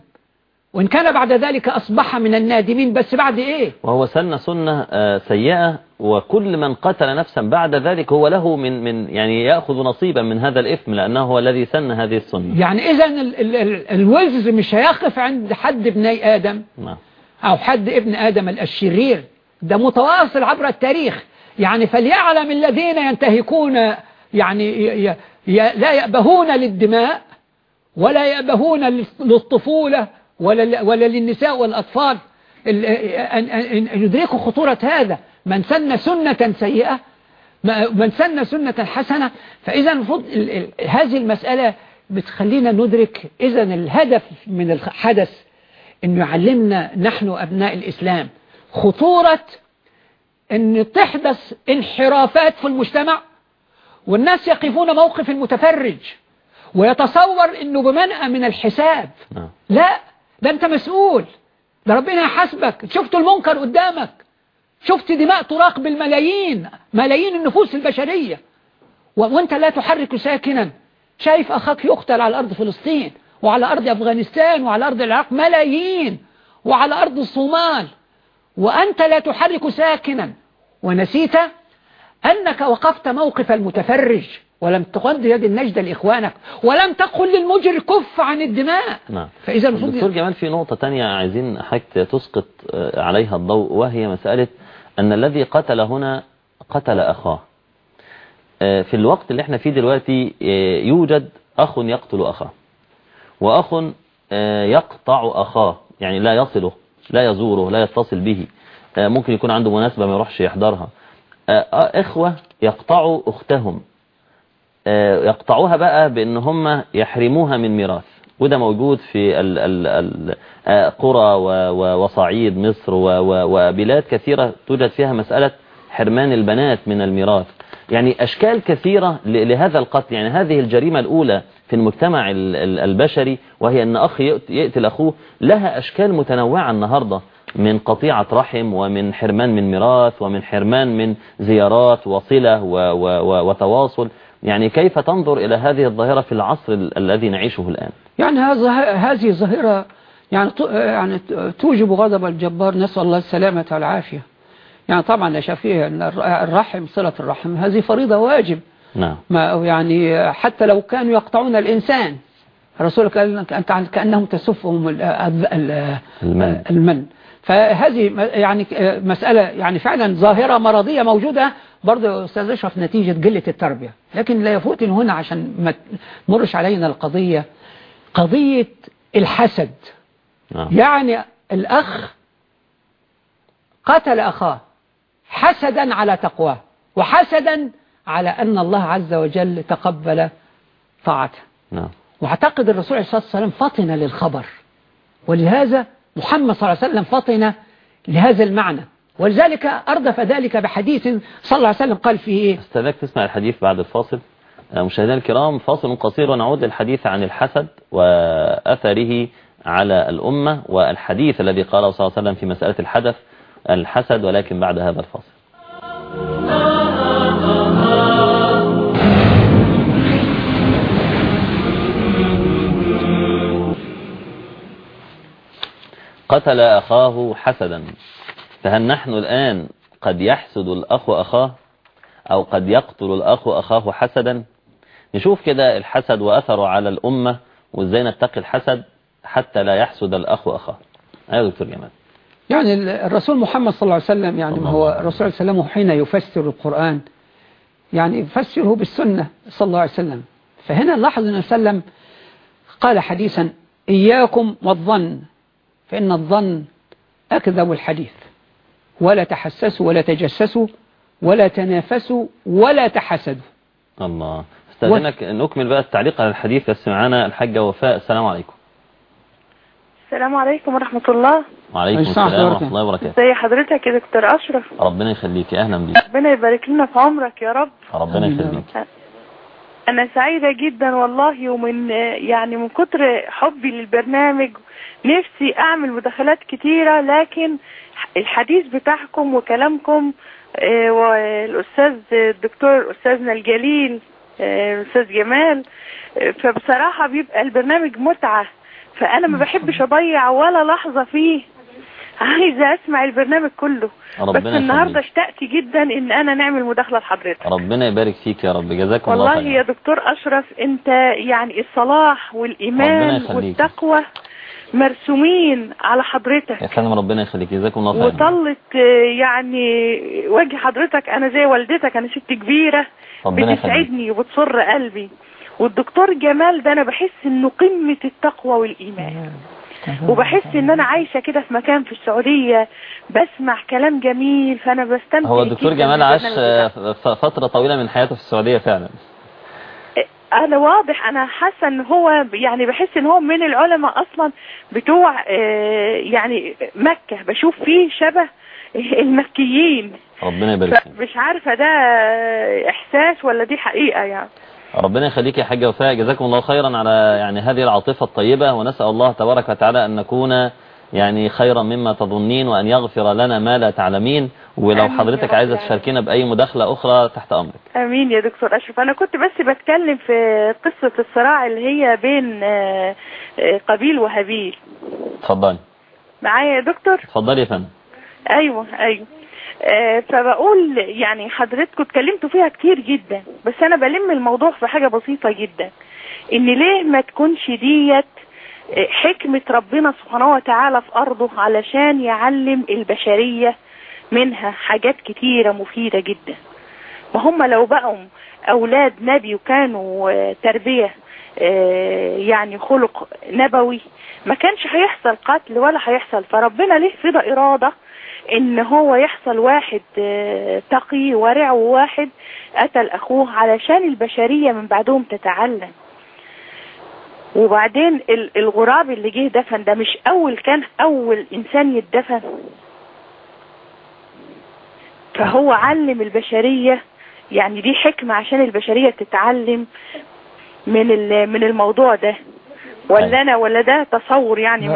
Speaker 2: وإن كان بعد ذلك أصبح من النادمين بس بعد إيه؟
Speaker 1: وهو سن سنة سيئة وكل من قتل نفسا بعد ذلك هو له من من يعني يأخذ نصيبا من هذا الإثم لأنه هو الذي سن هذه السنة.
Speaker 2: يعني إذا الوزر مش هيقف عند حد ابني آدم
Speaker 1: نعم.
Speaker 2: أو حد ابن آدم الشرير ده متواصل عبر التاريخ. يعني فليعلم الذين ينتهكون يعني لا يأبهون للدماء ولا يأبهون للطفولة ولا, ولا للنساء والأطفال. أن يدركوا خطورة هذا. من سن سنة سيئة من سن سنة حسنة. فإذا هذه المسألة بتخلينا ندرك إذا الهدف من الحدث أنه يعلمنا نحن أبناء الإسلام. خطورة أن تحدث انحرافات في المجتمع والناس يقفون موقف المتفرج ويتصور أنه بمنأى من الحساب. لا ده أنت مسؤول. ده ربنا يحاسبك. شفت المنكر قدامك. شفت دماء تراق بالملايين ملايين النفوس البشرية. وأنت لا تحرك ساكنا. شايف أخاك يقتل على أرض فلسطين وعلى أرض أفغانستان وعلى أرض العراق ملايين وعلى أرض الصومال. وأنت لا تحرك ساكنا. ونسيت أنك وقفت موقف المتفرج ولم تقض يد النجدة لإخوانك ولم تقل للمجر كف عن الدماء.
Speaker 1: نعم. فإذا دكتور جمال في نقطة تانية عايزين حضرتك تسقط عليها الضوء وهي مسألة أن الذي قتل هنا قتل أخاه. في الوقت اللي إحنا فيه دلوقتي يوجد أخ يقتل أخاه. وأخ يقطع أخاه يعني لا يصله. لا يزوره لا يتصل به. ممكن يكون عنده مناسبة ما يروحش يحضرها. إخوة يقطعوا أختهم. يقطعوها بقى بأن هم يحرموها من ميراث. وده موجود في القرى وصعيد مصر وبلاد كثيرة توجد فيها مسألة حرمان البنات من الميراث. يعني أشكال كثيرة لهذا القتل. يعني هذه الجريمة الأولى في المجتمع البشري وهي أن أخ يقتل أخوه لها أشكال متنوعة النهاردة من قطيعة رحم ومن حرمان من ميراث ومن حرمان من زيارات وصلة وتواصل. يعني كيف تنظر إلى هذه الظاهرة في العصر الذي نعيشه الآن؟
Speaker 2: يعني هذه الظاهرة يعني يعني توجب غضب الجبار نسأل الله السلامة والعافية. يعني طبعا شافيه أن الرحم صلة الرحم هذه فريضة واجب.
Speaker 1: نعم.
Speaker 2: ما يعني حتى لو كانوا يقطعون الإنسان الرسول قال كأنهم تسفهم
Speaker 1: المن,
Speaker 2: المن. فهذه يعني مسألة يعني فعلا ظاهرة مرضية موجودة برضه أستاذ أشرف نتيجة قلة التربية. لكن لا يفوت هنا عشان ما تمرش علينا القضية. قضية الحسد.
Speaker 1: آه.
Speaker 2: يعني الأخ قتل أخاه حسدا على تقواه وحسدا على أن الله عز وجل تقبل طاعته.
Speaker 1: نعم.
Speaker 2: واعتقد الرسول صلى الله عليه وسلم فطن للخبر. ولهذا محمد صلى الله عليه وسلم فطن لهذا المعنى. ولذلك أردف ذلك بحديث صلى الله عليه وسلم قال فيه إيه
Speaker 1: استاذك تسمع الحديث بعد الفاصل. مشاهدينا الكرام فاصل قصير ونعود للحديث عن الحسد وأثره على الأمة والحديث الذي قاله صلى الله عليه وسلم في مسألة الحدث الحسد ولكن بعد هذا الفاصل. قتل أخاه حسدا. فهل نحن الآن قد يحسد الأخ أخاه أو قد يقتل الأخ أخاه حسدا؟ نشوف كده الحسد وأثره على الأمة وإزاي نتقي الحسد حتى لا يحسد الأخ أخاه. أيها دكتور جمال.
Speaker 2: يعني الرسول محمد صلى الله عليه وسلم يعني
Speaker 1: الله
Speaker 2: هو الرسول صلى الله عليه وسلم حين يفسر القرآن يعني يفسره بالسنة صلى الله عليه وسلم. فهنا نلاحظ أن وسلم قال حديثا إياكم والظن. فإن الظن أكذب الحديث. ولا تحسسوا ولا تجسسوا ولا تنافسوا ولا تحسدوا
Speaker 1: الله. استاذنك نكمل بقى التعليق على الحديث بس معانا الحاجة وفاء. السلام عليكم.
Speaker 3: السلام عليكم ورحمة الله.
Speaker 1: وعليكم
Speaker 2: السلام ورحمة
Speaker 1: الله وبركاته.
Speaker 3: ازي حضرتك يا دكتور أشرف؟
Speaker 1: ربنا يخليك. أهلا بيك.
Speaker 3: ربنا يبارك لنا في عمرك يا رب.
Speaker 1: ربنا يخليك.
Speaker 3: أنا سعيدة جدا والله ومن يعني من كتر حبي للبرنامج نفسي أعمل مداخلات كتيرة لكن الحديث بتاعكم وكلامكم آه، والأستاذ الدكتور أستاذنا الجليل آه، الأستاذ جمال آه، فبصراحة بيبقى البرنامج متعة. فأنا ما بحبش أضيع ولا لحظة فيه. عايزة أسمع البرنامج كله. بس
Speaker 1: يخليك.
Speaker 3: اشتقت جدا إن أنا نعمل مداخلة لحضرتك.
Speaker 1: ربنا يبارك فيك يا رب. جزاكم الله
Speaker 3: والله
Speaker 1: خير.
Speaker 3: يا دكتور أشرف أنت يعني الصلاح
Speaker 1: يخليك.
Speaker 3: والتقوى مرسومين على حضرتك.
Speaker 1: يا فندم ربنا يخليك. جزاكم الله خير
Speaker 3: وطلت آه، يعني وجه حضرتك أنا زي والدتك أنا ست
Speaker 1: يخليك.
Speaker 3: بتسعدني وبتصر قلبي. والدكتور جمال ده أنا بحس إنه قمة التقوى والإيمان. وبحس إن أنا عايشة كده في مكان في السعودية بسمع كلام جميل فأنا بستمتع
Speaker 1: هو الدكتور جمال عاش. آه، ف- فترة طويلة من حياته في السعودية فعلا.
Speaker 3: أنا واضح أنا حاسة إن هو يعني بحس إن هو من العلماء أصلا بتوع آه، يعني مكة. بشوف فيه شبه المكيين.
Speaker 1: ربنا يبارك فيك.
Speaker 3: مش عارفة ده إحساس ولا دي حقيقة يعني.
Speaker 1: ربنا يخليك يا حاجة وفاء. جزاكم الله خيرا على يعني هذه العاطفة الطيبة. ونسأل الله تبارك وتعالى أن نكون يعني خيرا مما تظنين وأن يغفر لنا ما لا تعلمين. ولو حضرتك عايزة. تشاركينا بأي مداخلة أخرى تحت أمرك.
Speaker 3: آمين يا دكتور أشرف. أنا كنت بس بتكلم في قصة الصراع اللي هي بين آه، آه، قابيل وهابيل.
Speaker 1: اتفضلي.
Speaker 3: معايا يا دكتور؟
Speaker 1: اتفضلي يا فندم.
Speaker 3: أيوه أيوه. آه، فبقول يعني حضرتكم اتكلمتوا فيها كتير جدا بس أنا بلم الموضوع في حاجة بسيطة جدا. إن ليه ما تكونش ديت حكمة ربنا سبحانه وتعالى في أرضه علشان يعلم البشرية منها حاجات كتيرة مفيدة جدا. ما هم لو بقوا أولاد نبي وكانوا آه، تربية آه، يعني خلق نبوي ما كانش هيحصل قتل ولا هيحصل فربنا ليه فضى إرادة إن هو يحصل واحد آه، تقي ورع وواحد قتل أخوه علشان البشرية من بعدهم تتعلم. وبعدين ال- الغراب اللي جه دفن ده مش أول كان أول إنسان يتدفن. فهو علم البشرية يعني دي حكمة عشان البشرية تتعلم من ال- من الموضوع ده. ولا أنا ولا ده تصور يعني.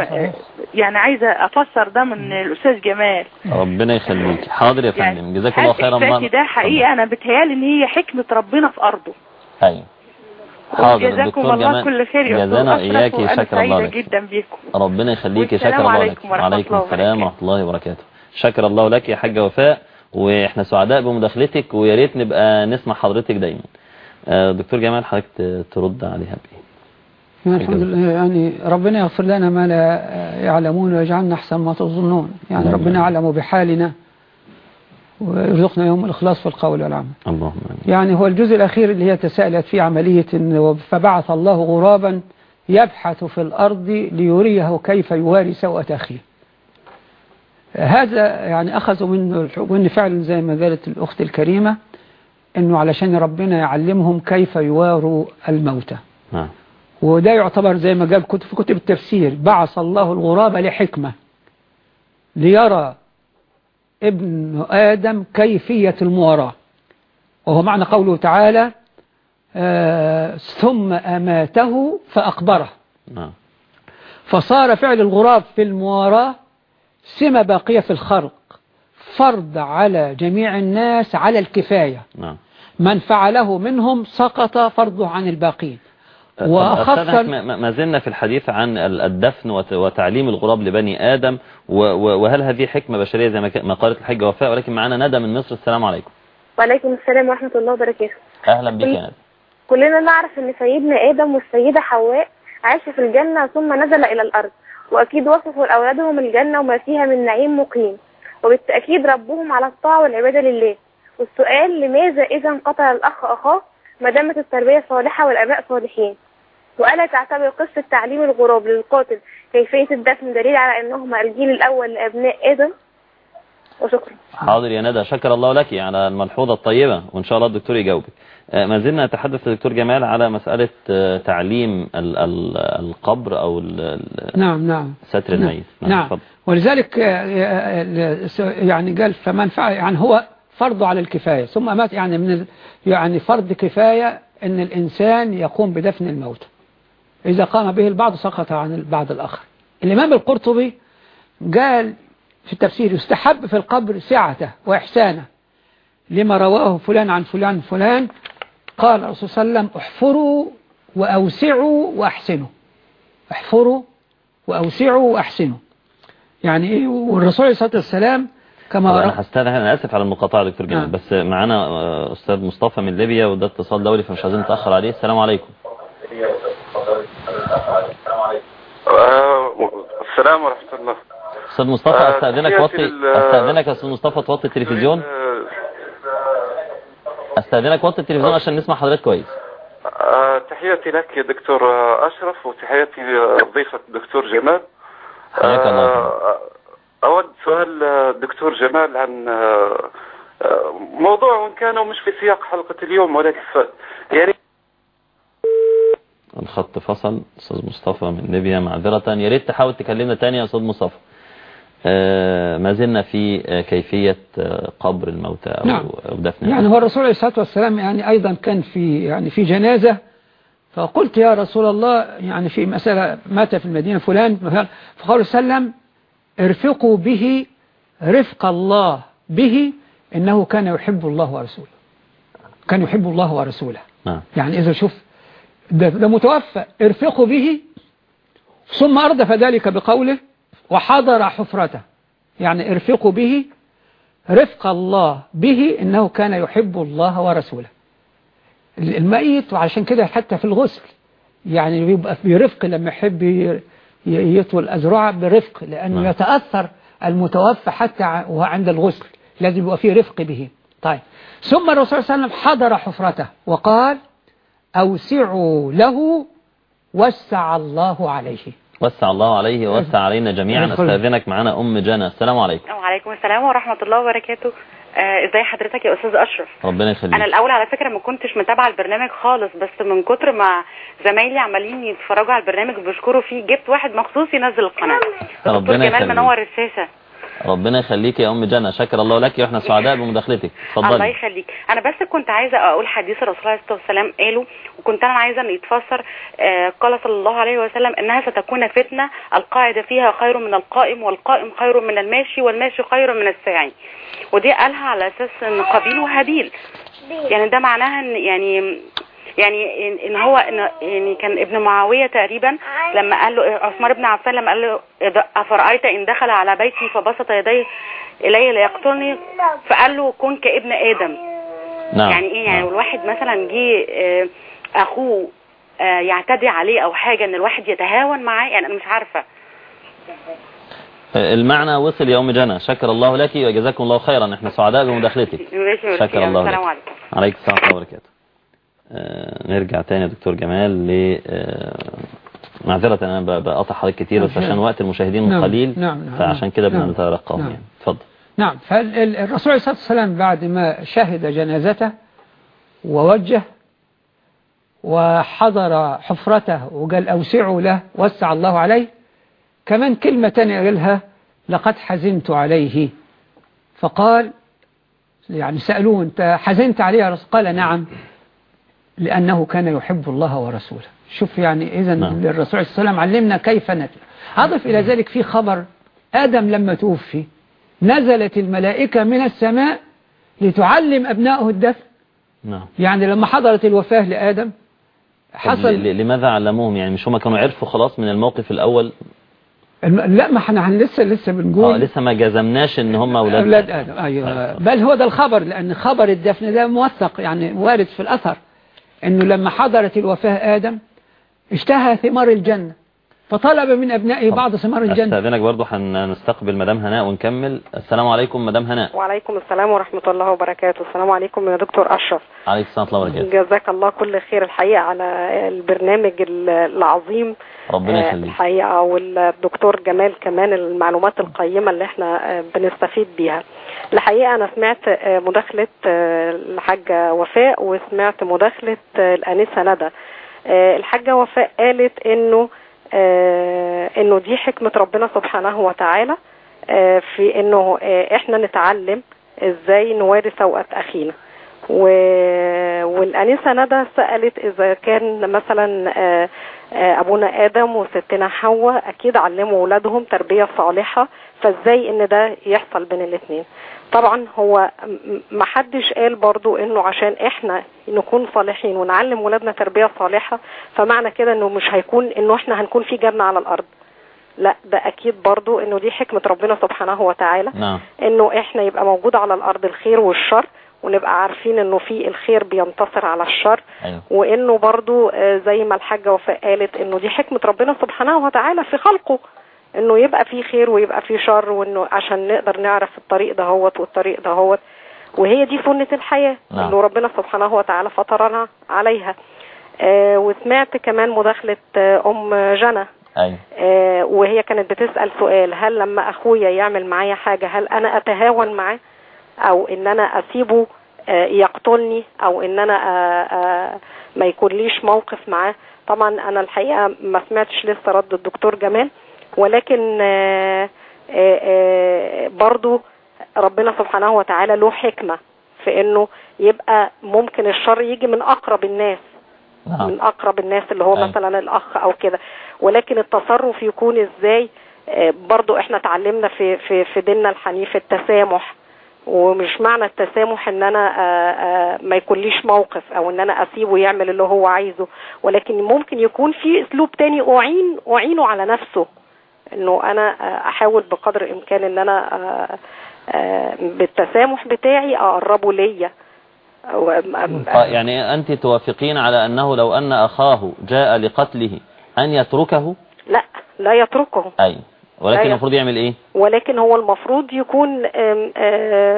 Speaker 3: يعني عايزة أفسر ده من الأستاذ جمال.
Speaker 1: ربنا يخليك. حاضر يا فندم. جزاك الله خيرا مرة
Speaker 3: ده حقيقة أنا بتهيألي إن هي حكمة ربنا في أرضه.
Speaker 1: أيوة. حاضر.
Speaker 3: جزاكم الله
Speaker 1: جمال.
Speaker 3: كل خير يا
Speaker 1: جزانا
Speaker 3: أستاذ
Speaker 1: وإياك
Speaker 3: أشرف، وأنا
Speaker 1: شكر الله
Speaker 3: سعيدة
Speaker 1: لك
Speaker 3: جدا بيكم.
Speaker 1: ربنا يخليك
Speaker 3: والسلام
Speaker 1: شكر الله لك
Speaker 3: عليكم ورحمة
Speaker 1: وعليكم
Speaker 3: الله
Speaker 1: السلام
Speaker 3: وبركاته.
Speaker 1: ورحمة الله وبركاته. شكر الله لك يا حاجة وفاء. وإحنا سعداء بمداخلتك ويا ريت نبقى نسمع حضرتك دايما. آه، دكتور جمال حضرتك ترد عليها
Speaker 2: بإيه؟ الحمد لله. يعني ربنا يغفر لنا ما لا يعلمون ويجعلنا أحسن ما تظنون. يعني
Speaker 1: نعم.
Speaker 2: ربنا يعلم بحالنا ويرزقنا يوم الإخلاص في القول والعمل.
Speaker 1: اللهم آمين.
Speaker 2: يعني هو الجزء الأخير اللي هي تساءلت فيه عملية فبعث الله غرابا يبحث في الأرض ليريه كيف يواري سوءة أخيه. هذا يعني أخذوا منه وإن فعلا زي ما قالت الأخت الكريمة إنه علشان ربنا يعلمهم كيف يواروا الموتى.
Speaker 1: نعم
Speaker 2: وده يعتبر زي ما قال كتب في كتب التفسير بعث الله الغراب لحكمة ليرى ابن آدم كيفية المواراة. وهو معنى قوله تعالى آه ثم أماته فأقبره.
Speaker 1: نعم
Speaker 2: فصار فعل الغراب في المواراة سمة باقية في الخرق. فرض على جميع الناس على الكفاية.
Speaker 1: نعم.
Speaker 2: من فعله منهم سقط فرضه عن الباقين. وأخص
Speaker 1: أستاذ ما زلنا في الحديث عن ال- الدفن وت- وتعليم الغراب لبني آدم. وهل هذه حكمة بشرية زي ما قالت الحاجة وفاء؟ ولكن معنا ندى من مصر. السلام عليكم.
Speaker 4: وعليكم السلام ورحمة الله وبركاته.
Speaker 1: أهلا بك يا ندى.
Speaker 4: كلنا نعرف إن سيدنا آدم والسيدة حواء عاشوا في الجنة ثم نزل إلى الأرض. وأكيد وصفوا لأولادهم الجنة وما فيها من نعيم مقيم. وبالتأكيد ربهم على الطاعة والعبادة لله. والسؤال لماذا إذا قتل الأخ أخاه ما دامت التربية صالحة والآباء صالحين؟ وألا تعتبر قصة تعليم الغراب للقاتل كيفية الدفن دليل على أنهما الجيل الأول لأبناء آدم؟ وشكرا.
Speaker 1: حاضر يا ندى شكر الله لك على الملحوظة الطيبة وإن شاء الله الدكتور يجاوبك. آه، ما زلنا نتحدث دكتور جمال على مسألة آه، تعليم ال- ال- القبر أو ال- ال-
Speaker 2: نعم نعم.
Speaker 1: ستر الميت.
Speaker 2: نعم
Speaker 1: اتفضل.
Speaker 2: ولذلك آه، يعني قال فمن فعل يعني هو فرض على الكفاية ثم مات يعني من ال- يعني فرض كفاية إن الإنسان يقوم بدفن الموت. إذا قام به البعض سقط عن البعض الآخر. الإمام القرطبي قال في التفسير يستحب في القبر سعته وإحسانه. لما رواه فلان عن فلان فلان قال الرسول صلى الله عليه وسلم احفروا وأوسعوا وأحسنوا. احفروا وأوسعوا وأحسنوا. يعني إيه؟ والرسول عليه الصلاة والسلام كما
Speaker 1: أنا أنا آسف على المقاطعة يا دكتور جمال
Speaker 2: نعم.
Speaker 1: بس معانا أستاذ مصطفى من ليبيا وده اتصال دولي فمش عايزين نتأخر عليه. السلام عليكم.
Speaker 5: السلام ورحمة الله.
Speaker 1: أستاذ مصطفى
Speaker 5: آه، أستأذنك
Speaker 1: وطي أستأذنك أستاذ مصطفى توطي التلفزيون.
Speaker 5: آه،
Speaker 1: أستأذنك وطي التلفزيون عشان نسمع حضرتك كويس.
Speaker 5: آه، تحياتي لك يا دكتور آه، أشرف وتحياتي لضيفة الدكتور جمال. آه، أود سؤال آه، دكتور جمال عن آه، آه، موضوع وإن كان مش في سياق حلقة اليوم ولكن يعني
Speaker 1: الخط فصل أستاذ مصطفى من ليبيا معذرة. يا ريت تحاول تكلمنا تاني يا أستاذ مصطفى. آه، ما زلنا في آه، كيفية آه، قبر الموتى أو
Speaker 2: نعم.
Speaker 1: أو دفن
Speaker 2: يعني هو الرسول عليه الصلاة والسلام يعني أيضا كان في يعني في جنازة. فقلت يا رسول الله يعني في مسألة مات في المدينة فلان فقال وسلم ارفقوا به رفق الله به إنه كان يحب الله ورسوله. كان يحب الله ورسوله.
Speaker 1: نعم.
Speaker 2: يعني إذا شوف ده, ده متوفى. ارفقوا به ثم أردف ذلك بقوله وحضر حفرته. يعني ارفقوا به رفق الله به إنه كان يحب الله ورسوله. الميت وعشان كده حتى في الغسل يعني بيبقى برفق لما يحب ي- ي- يطول أذرعه برفق لأنه
Speaker 1: نعم.
Speaker 2: يتأثر المتوفى حتى وهو عند الغسل لازم يبقى فيه رفق به. طيب ثم الرسول صلى الله عليه وسلم حضر حفرته وقال أوسعوا له وسع الله عليه.
Speaker 1: وسع الله عليه ووسع علينا جميعا. أستاذنك معانا أم جنى. السلام عليكم.
Speaker 6: وعليكم السلام ورحمة الله وبركاته. آه، إزاي حضرتك يا أستاذ أشرف؟
Speaker 1: ربنا يخليك.
Speaker 6: أنا الأول على فكرة ما كنتش متابعة البرنامج خالص بس من كتر ما زمايلي عمالين يتفرجوا على البرنامج وبيشكروا فيه جبت واحد مخصوص ينزل دكتور
Speaker 1: ربنا
Speaker 6: جمال
Speaker 1: يخليك.
Speaker 6: منور الشاشة
Speaker 1: ربنا يخليك يا أم جنى شكر الله لك وإحنا سعداء بمداخلتك.
Speaker 6: الله
Speaker 1: اتفضلي
Speaker 6: يخليك. أنا بس كنت عايزة أقول حديث الرسول عليه الصلاة والسلام قاله وكنت أنا عايزة إن يتفسر آه، قال صلى الله عليه وسلم إنها ستكون فتنة القاعدة فيها خير من القائم والقائم خير من الماشي والماشي خير من الساعي. ودي قالها على أساس إن قابيل وهابيل. يعني ده معناها إن يعني يعني إن- إن هو إن يعني كان ابن معاوية تقريبا لما قال له عثمان بن عفان لما قال له أفرأيت إن دخل على بيتي فبسط يديه إلي ليقتلني؟ فقال له كن كابن آدم.
Speaker 1: نعم.
Speaker 6: يعني إيه؟ يعني
Speaker 1: نعم.
Speaker 6: الواحد مثلا جه آه، أخوه آه، يعتدي عليه أو حاجة إن الواحد يتهاون معاه؟ يعني أنا مش عارفة.
Speaker 1: المعنى وصل يا ام جنى. شكر الله لك وجزاكم الله خيرا. إحنا سعداء بمداخلتك. شكر الله
Speaker 6: السلام
Speaker 1: لك.
Speaker 6: عليكم.
Speaker 1: عليكم السلام ورحمة الله وبركاته. نرجع تاني يا دكتور جمال ل آه، معذرة أنا بقطع حضرتك كتير بس
Speaker 2: نعم.
Speaker 1: عشان وقت المشاهدين
Speaker 2: نعم.
Speaker 1: قليل
Speaker 2: نعم. نعم.
Speaker 1: فعشان كده
Speaker 2: نعم.
Speaker 1: بنترقاهم
Speaker 2: نعم.
Speaker 1: يعني اتفضل
Speaker 2: نعم فالرسول عليه الصلاة والسلام بعد ما شهد جنازته ووجه وحضر حفرته وقال أوسعوا له وسع الله عليه كمان كلمة تانية قالها لقد حزنت عليه فقال يعني سألوه أنت حزنت عليه قال نعم لأنه كان يحب الله ورسوله. شوف يعني إذا
Speaker 1: نعم.
Speaker 2: الرسول صلى الله عليه وسلم علمنا كيف نتلو أضف إلى ذلك في خبر آدم لما توفي. نزلت الملائكة من السماء لتعلم أبنائه الدفن.
Speaker 1: نعم.
Speaker 2: يعني لما حضرت الوفاة لآدم حصل
Speaker 1: لماذا علموهم؟ يعني مش هم كانوا عرفوا خلاص من الموقف الأول؟
Speaker 2: الم- لا ما إحنا لسه لسه
Speaker 1: آه
Speaker 2: بنقول
Speaker 1: لسه ما جزمناش إن هم أولاد
Speaker 2: أولاد آدم. أيوة. بل هو ده الخبر لأن خبر الدفن ده موثق يعني وارد في الأثر. أنه لما حضرت الوفاة آدم اشتهى ثمار الجنة فطلب من أبنائه بعض ثمار الجنة.
Speaker 1: أستاذنك برضو هنستقبل مدام هناء ونكمل. السلام عليكم مدام هناء.
Speaker 7: وعليكم السلام ورحمة الله وبركاته. السلام عليكم يا دكتور أشرف.
Speaker 1: عليكم السلام ورحمة الله وبركاته.
Speaker 7: جزاك الله كل خير الحقيقة على البرنامج ال- العظيم.
Speaker 1: ربنا
Speaker 7: آه،
Speaker 1: يخليك.
Speaker 7: الحقيقة والدكتور جمال كمان المعلومات القيمة اللي إحنا آه، بنستفيد بيها. الحقيقة أنا سمعت آه، مداخلة آه، الحاجة وفاء وسمعت مداخلة آه، الأنسة ندى. الحاجة وفاء قالت إنه آه، إنه دي حكمة ربنا سبحانه وتعالى في إنه آه، إحنا نتعلم إزاي نواري سوءة أخينا. و... والأنسة ندى سألت إذا كان مثلا آه، آه، أبونا آدم وستنا حواء أكيد علموا أولادهم تربية صالحة فإزاي إن ده يحصل بين الاثنين طبعا هو محدش قال برضو إنه عشان إحنا نكون صالحين ونعلم ولادنا تربية صالحة فمعنى كده إنه مش هيكون إنه إحنا هنكون في جنة على الأرض. لا ده أكيد برضو إنه دي حكمة ربنا سبحانه وتعالى
Speaker 1: نعم.
Speaker 7: إنه إحنا يبقى موجود على الأرض الخير والشر ونبقى عارفين إنه في الخير بينتصر على الشر.
Speaker 1: أيوه.
Speaker 7: وإنه برضو آه، زي ما الحاجة وفاء قالت إنه دي حكمة ربنا سبحانه وتعالى في خلقه إنه يبقى في خير ويبقى في شر وإنه عشان نقدر نعرف الطريق دهوت والطريق دهوت. وهي دي سنة الحياة
Speaker 1: نعم.
Speaker 7: انه ربنا سبحانه وتعالى فطرنا عليها. آه وسمعت كمان مداخلة آه أم جنى.
Speaker 1: أيوه.
Speaker 7: آه، وهي كانت بتسأل سؤال هل لما أخويا يعمل معايا حاجة هل أنا أتهاون معاه؟ أو إن أنا أسيبه آه، يقتلني أو إن أنا آه، آه، ما يكونليش موقف معاه. طبعا أنا الحقيقة ما سمعتش لسه رد الدكتور جمال ولكن برضو ربنا سبحانه وتعالى له حكمة في إنه يبقى ممكن الشر يجي من أقرب الناس
Speaker 1: نعم.
Speaker 7: من أقرب الناس اللي هو
Speaker 1: أيوة.
Speaker 7: مثلا الأخ أو كده. ولكن التصرف يكون إزاي؟ برضو إحنا اتعلمنا في في في ديننا الحنيف التسامح. ومش معنى التسامح إن أنا آه، آه، ما يكونليش موقف أو إن أنا أسيبه يعمل اللي هو عايزه ولكن ممكن يكون في أسلوب تاني أعين أعينه على نفسه إنه أنا آه، أحاول بقدر الإمكان إن أنا بالتسامح بتاعي أقربه ليا.
Speaker 1: يعني أنت توافقين على أنه لو أن أخاه جاء لقتله أن يتركه؟
Speaker 7: لا لا يتركه.
Speaker 1: أي ولكن
Speaker 7: لا
Speaker 1: المفروض يعمل إيه؟
Speaker 7: ولكن هو المفروض يكون آم،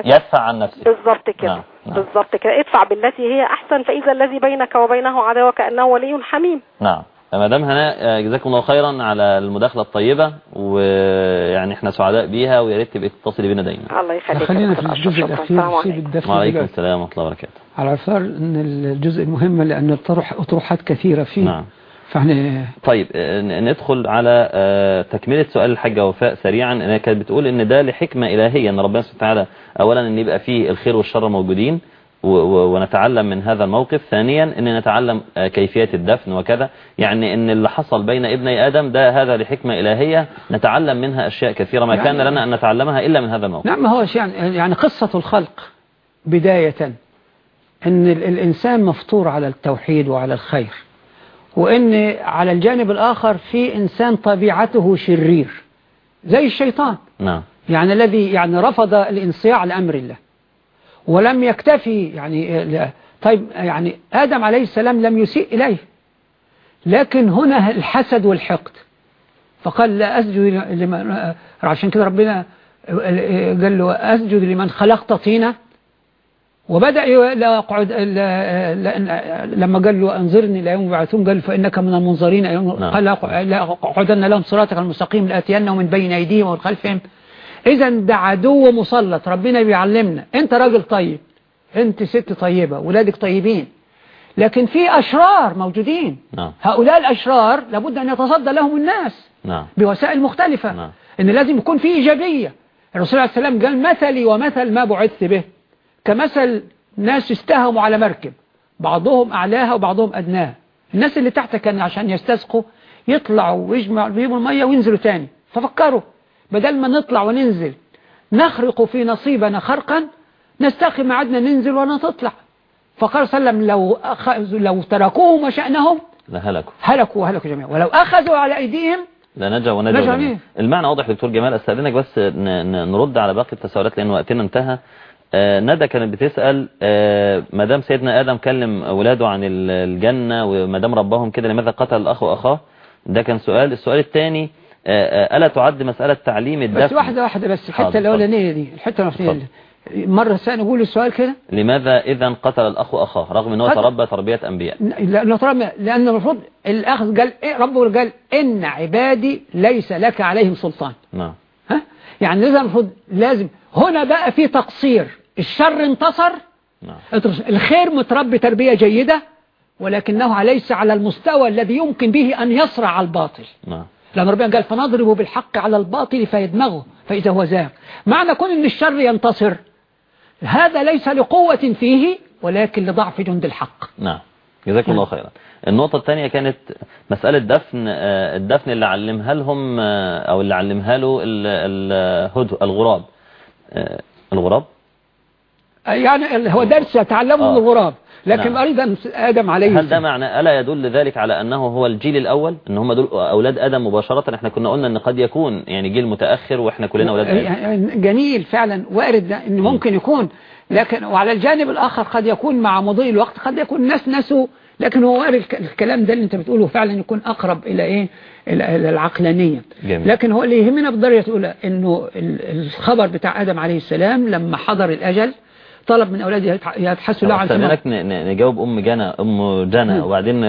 Speaker 1: يدفع عن نفسه.
Speaker 7: بالظبط كده
Speaker 1: نعم، نعم.
Speaker 7: بالظبط كده. ادفع بالتي هي أحسن فإذا الذي بينك وبينه عداوة كأنه ولي حميم.
Speaker 1: نعم. مدام هناء آه، جزاكم الله خيرا على المداخلة الطيبة ويعني إحنا سعداء بيها ويا ريت تبقى تتصلي بينا دايما.
Speaker 7: الله يخليك
Speaker 2: خلينا في. الجزء
Speaker 7: السلام
Speaker 2: نسيب
Speaker 7: عليكم.
Speaker 2: الدفن
Speaker 1: وعليكم. السلام ورحمة الله وبركاته.
Speaker 2: على اعتبار إن الجزء المهم لأن طرح أطروحات كثيرة فيه.
Speaker 1: نعم.
Speaker 2: فاحنا
Speaker 1: طيب آه، ندخل على آه، تكملة سؤال الحاجة وفاء سريعا. انها كانت بتقول إن ده لحكمة إلهية إن ربنا سبحانه وتعالى اولا إن يبقى فيه الخير والشر موجودين ونتعلم من هذا الموقف. ثانيا إن نتعلم آه، كيفية الدفن وكذا. يعني إن اللي حصل بين ابني آدم ده هذا لحكمة إلهية نتعلم منها أشياء كثيرة ما كان لنا أن نتعلمها إلا من هذا الموقف.
Speaker 2: نعم هو شيء يعني يعني قصة الخلق بداية أن ال- الإنسان مفطور على التوحيد وعلى الخير. وأن على الجانب الآخر في إنسان طبيعته شرير زي الشيطان.
Speaker 1: نعم.
Speaker 2: يعني الذي يعني رفض الانصياع لأمر الله ولم يكتفي يعني طيب يعني آدم عليه السلام لم يسيء إليه. لكن هنا الحسد والحقد. فقال لا أسجد لمن عشان كده ربنا قال له أسجد لمن خلقت طينا وبدأ يقعد لما قال له أنظرني إلى يوم يبعثون قال فإنك من المنظرين
Speaker 1: نعم.
Speaker 2: قال لا- أقعدن لهم صراطك المستقيم لأتينهم من بين أيديهم ومن خلفهم. إذا ده عدو مسلط ربنا بيعلمنا. أنت راجل طيب أنت ست طيبة ولادك طيبين. لكن في أشرار موجودين.
Speaker 1: نعم.
Speaker 2: هؤلاء الأشرار لابد أن يتصدى لهم الناس
Speaker 1: نعم.
Speaker 2: بوسائل مختلفة.
Speaker 1: نعم.
Speaker 2: إن لازم يكون في إيجابية. الرسول عليه السلام قال مثلي ومثل ما بعثت به. كمثل ناس استهموا على مركب بعضهم أعلاها وبعضهم أدناها. الناس اللي تحت كان عشان يستسقوا يطلعوا ويجمعوا بيهم المية وينزلوا تاني. ففكروا بدل ما نطلع وننزل نخرق في نصيبنا خرقا نستخي معدنا ننزل ولا تطلع فقال صلى الله عليه وسلم لو, أخ... لو تركوهم وشأنهم
Speaker 1: لهلكوا.
Speaker 2: هلكوا وهلكوا جميعا. ولو أخذوا على أيديهم
Speaker 1: لا نجا ونجا؟ المعنى واضح دكتور جمال أستأذنك بس نرد على باقي التساؤلات لأن وقتنا انتهى. ندى كانت بتسأل آه، ما دام سيدنا آدم كلم أولاده عن ال- الجنة وما دام ربهم كده لماذا قتل الأخ وأخاه؟ ده كان سؤال. السؤال الثاني ألا تعد مسألة تعليم الدفن؟
Speaker 2: بس واحدة واحدة بس الحتة الأولانية دي الحتة الأولانية. مرة ثانية نقول السؤال كده؟
Speaker 1: لماذا إذا قتل الأخ أخاه رغم أنه. تربى تربية أنبياء.
Speaker 2: لأن طالما- لأن المفروض الأخذ قال إيه ربه قال إن عبادي ليس لك عليهم سلطان.
Speaker 1: نعم.
Speaker 2: ها؟ يعني لازم المفروض لازم هنا بقى في تقصير. الشر انتصر.
Speaker 1: نعم.
Speaker 2: الخير متربي تربية جيدة ولكنه ليس على المستوى الذي يمكن به أن يصرع الباطل.
Speaker 1: نعم.
Speaker 2: لأن ربنا قال فنضرب بالحق على الباطل فيدمغه فإذا هو زاغ. معنى كون أن الشر ينتصر هذا ليس لقوة فيه ولكن لضعف جند الحق.
Speaker 1: نعم. جزاكم الله خيرا. النقطة الثانية كانت مسألة دفن آه، الدفن اللي علمها لهم آه، أو اللي علمها له الغراب. آه، الغراب؟
Speaker 2: يعني هو درس يتعلمه
Speaker 1: آه.
Speaker 2: من الغراب لكن
Speaker 1: نعم.
Speaker 2: أيضا آدم عليه
Speaker 1: هل ده معنى ألا يدل ذلك على أنه هو الجيل الأول؟ أن هم دول أولاد آدم مباشرة؟ إحنا كنا قلنا أن قد يكون يعني جيل متأخر وإحنا كلنا أولاد آدم.
Speaker 2: يعني جميل فعلا وارد إن ممكن يكون لكن وعلى الجانب الآخر قد يكون مع مضي الوقت قد يكون الناس نسوا لكن هو وارد الك- الكلام ده اللي أنت بتقوله فعلا يكون أقرب إلى إيه؟ إلى العقلانية.
Speaker 1: جميل.
Speaker 2: لكن هو اللي يهمنا بالدرجة الأولى ال- الخبر بتاع آدم عليه السلام لما حضر الأجل طلب من أولاده يتحسوا له عن
Speaker 1: ن- نجاوب أم جنى أم جنى وبعدين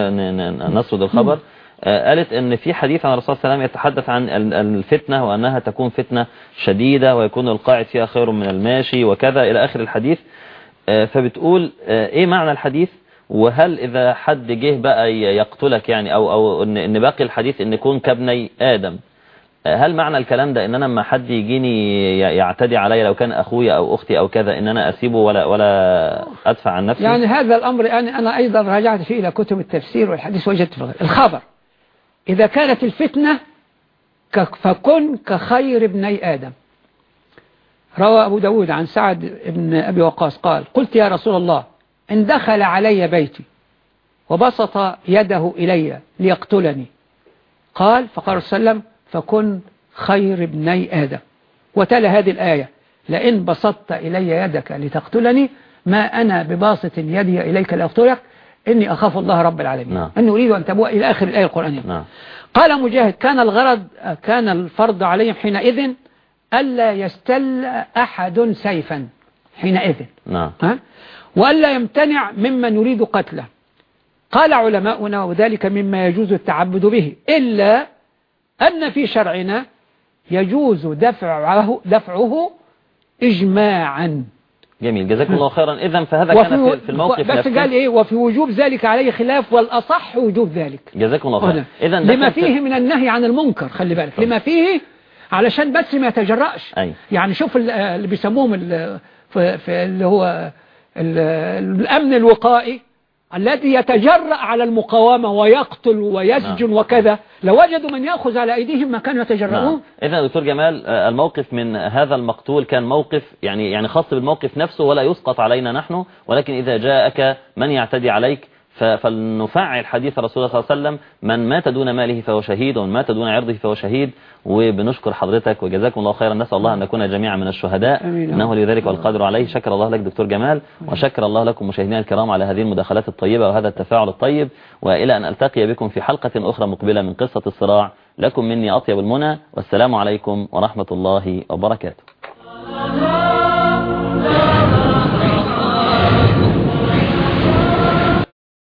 Speaker 1: نسرد الخبر. آه، قالت إن في حديث عن الرسول صلى الله عليه وسلم يتحدث عن ال- الفتنة وأنها تكون فتنة شديدة ويكون القاعد فيها خير من الماشي وكذا إلى آخر الحديث. آه، فبتقول آه، إيه معنى الحديث؟ وهل إذا حد جه بقى يقتلك يعني أو أو إن باقي الحديث إن يكون كابني آدم؟ هل معنى الكلام ده إن أنا لما حد يجيني يعتدي عليا لو كان أخويا أو أختي أو كذا إن أنا أسيبه ولا ولا أدفع عن نفسي؟
Speaker 2: يعني هذا الأمر يعني أنا أيضا راجعت فيه إلى كتب التفسير والحديث وجدت في الخبر. إذا كانت الفتنة ك- فكن كخير ابني آدم. روى أبو داود عن سعد بن أبي وقاص قال قلت يا رسول الله إن دخل علي بيتي وبسط يده إلي ليقتلني. قال فقال صلى الله عليه وسلم فكن خير ابني آدم. وتلا هذه الآية لئن بسطت إلي يدك لتقتلني ما أنا بباسط يدي إليك لأقتلك إني أخاف الله رب العالمين.
Speaker 1: نعم.
Speaker 2: أني أريد أن تبوء إلى آخر الآية القرآنية.
Speaker 1: نعم.
Speaker 2: قال مجاهد كان الغرض كان الفرض عليهم حينئذ ألا يستل أحد سيفا. حينئذ.
Speaker 1: نعم.
Speaker 2: ها؟ وألا يمتنع ممن يريد قتله. قال علماؤنا وذلك مما يجوز التعبد به إلا أن في شرعنا يجوز دفعه, دفعه إجماعا.
Speaker 1: جميل. جزاكم الله خيرا. اذا فهذا كان في- الموقف
Speaker 2: بس
Speaker 1: نفسه.
Speaker 2: قال إيه وفي وجوب ذلك عليه خلاف والأصح وجوب ذلك.
Speaker 1: جزاكم الله خيرا. اذا
Speaker 2: لما فيه من النهي عن المنكر خلي بالك.
Speaker 1: طبعا.
Speaker 2: لما فيه علشان بس ما يتجرأش.
Speaker 1: أي.
Speaker 2: يعني شوف ال- اللي بيسموهم اللي هو ال- الأمن الوقائي. الذي يتجرأ على المقاومة ويقتل ويسجن
Speaker 1: نعم.
Speaker 2: وكذا لو وجدوا من يأخذ على أيديهم ما كانوا يتجرؤون
Speaker 1: نعم. إذا دكتور جمال آه، الموقف من هذا المقتول كان موقف يعني يعني خاص بالموقف نفسه ولا يسقط علينا نحن ولكن إذا جاءك من يعتدي عليك فلنفعل حديث رسول الله صلى الله عليه وسلم من مات دون ماله فهو شهيد ومن مات دون عرضه فهو شهيد. وبنشكر حضرتك وجزاكم الله خيرا. نسأل الله أن نكون جميعا من الشهداء.
Speaker 2: آمين.
Speaker 1: إنه لذلك والقادر عليه. شكر الله لك دكتور جمال وشكر الله لكم مشاهدينا الكرام على هذه المداخلات الطيبة وهذا التفاعل الطيب. وإلى أن ألتقي بكم في حلقة أخرى مقبلة من قصة الصراع. لكم مني أطيب المنى والسلام عليكم ورحمة الله وبركاته.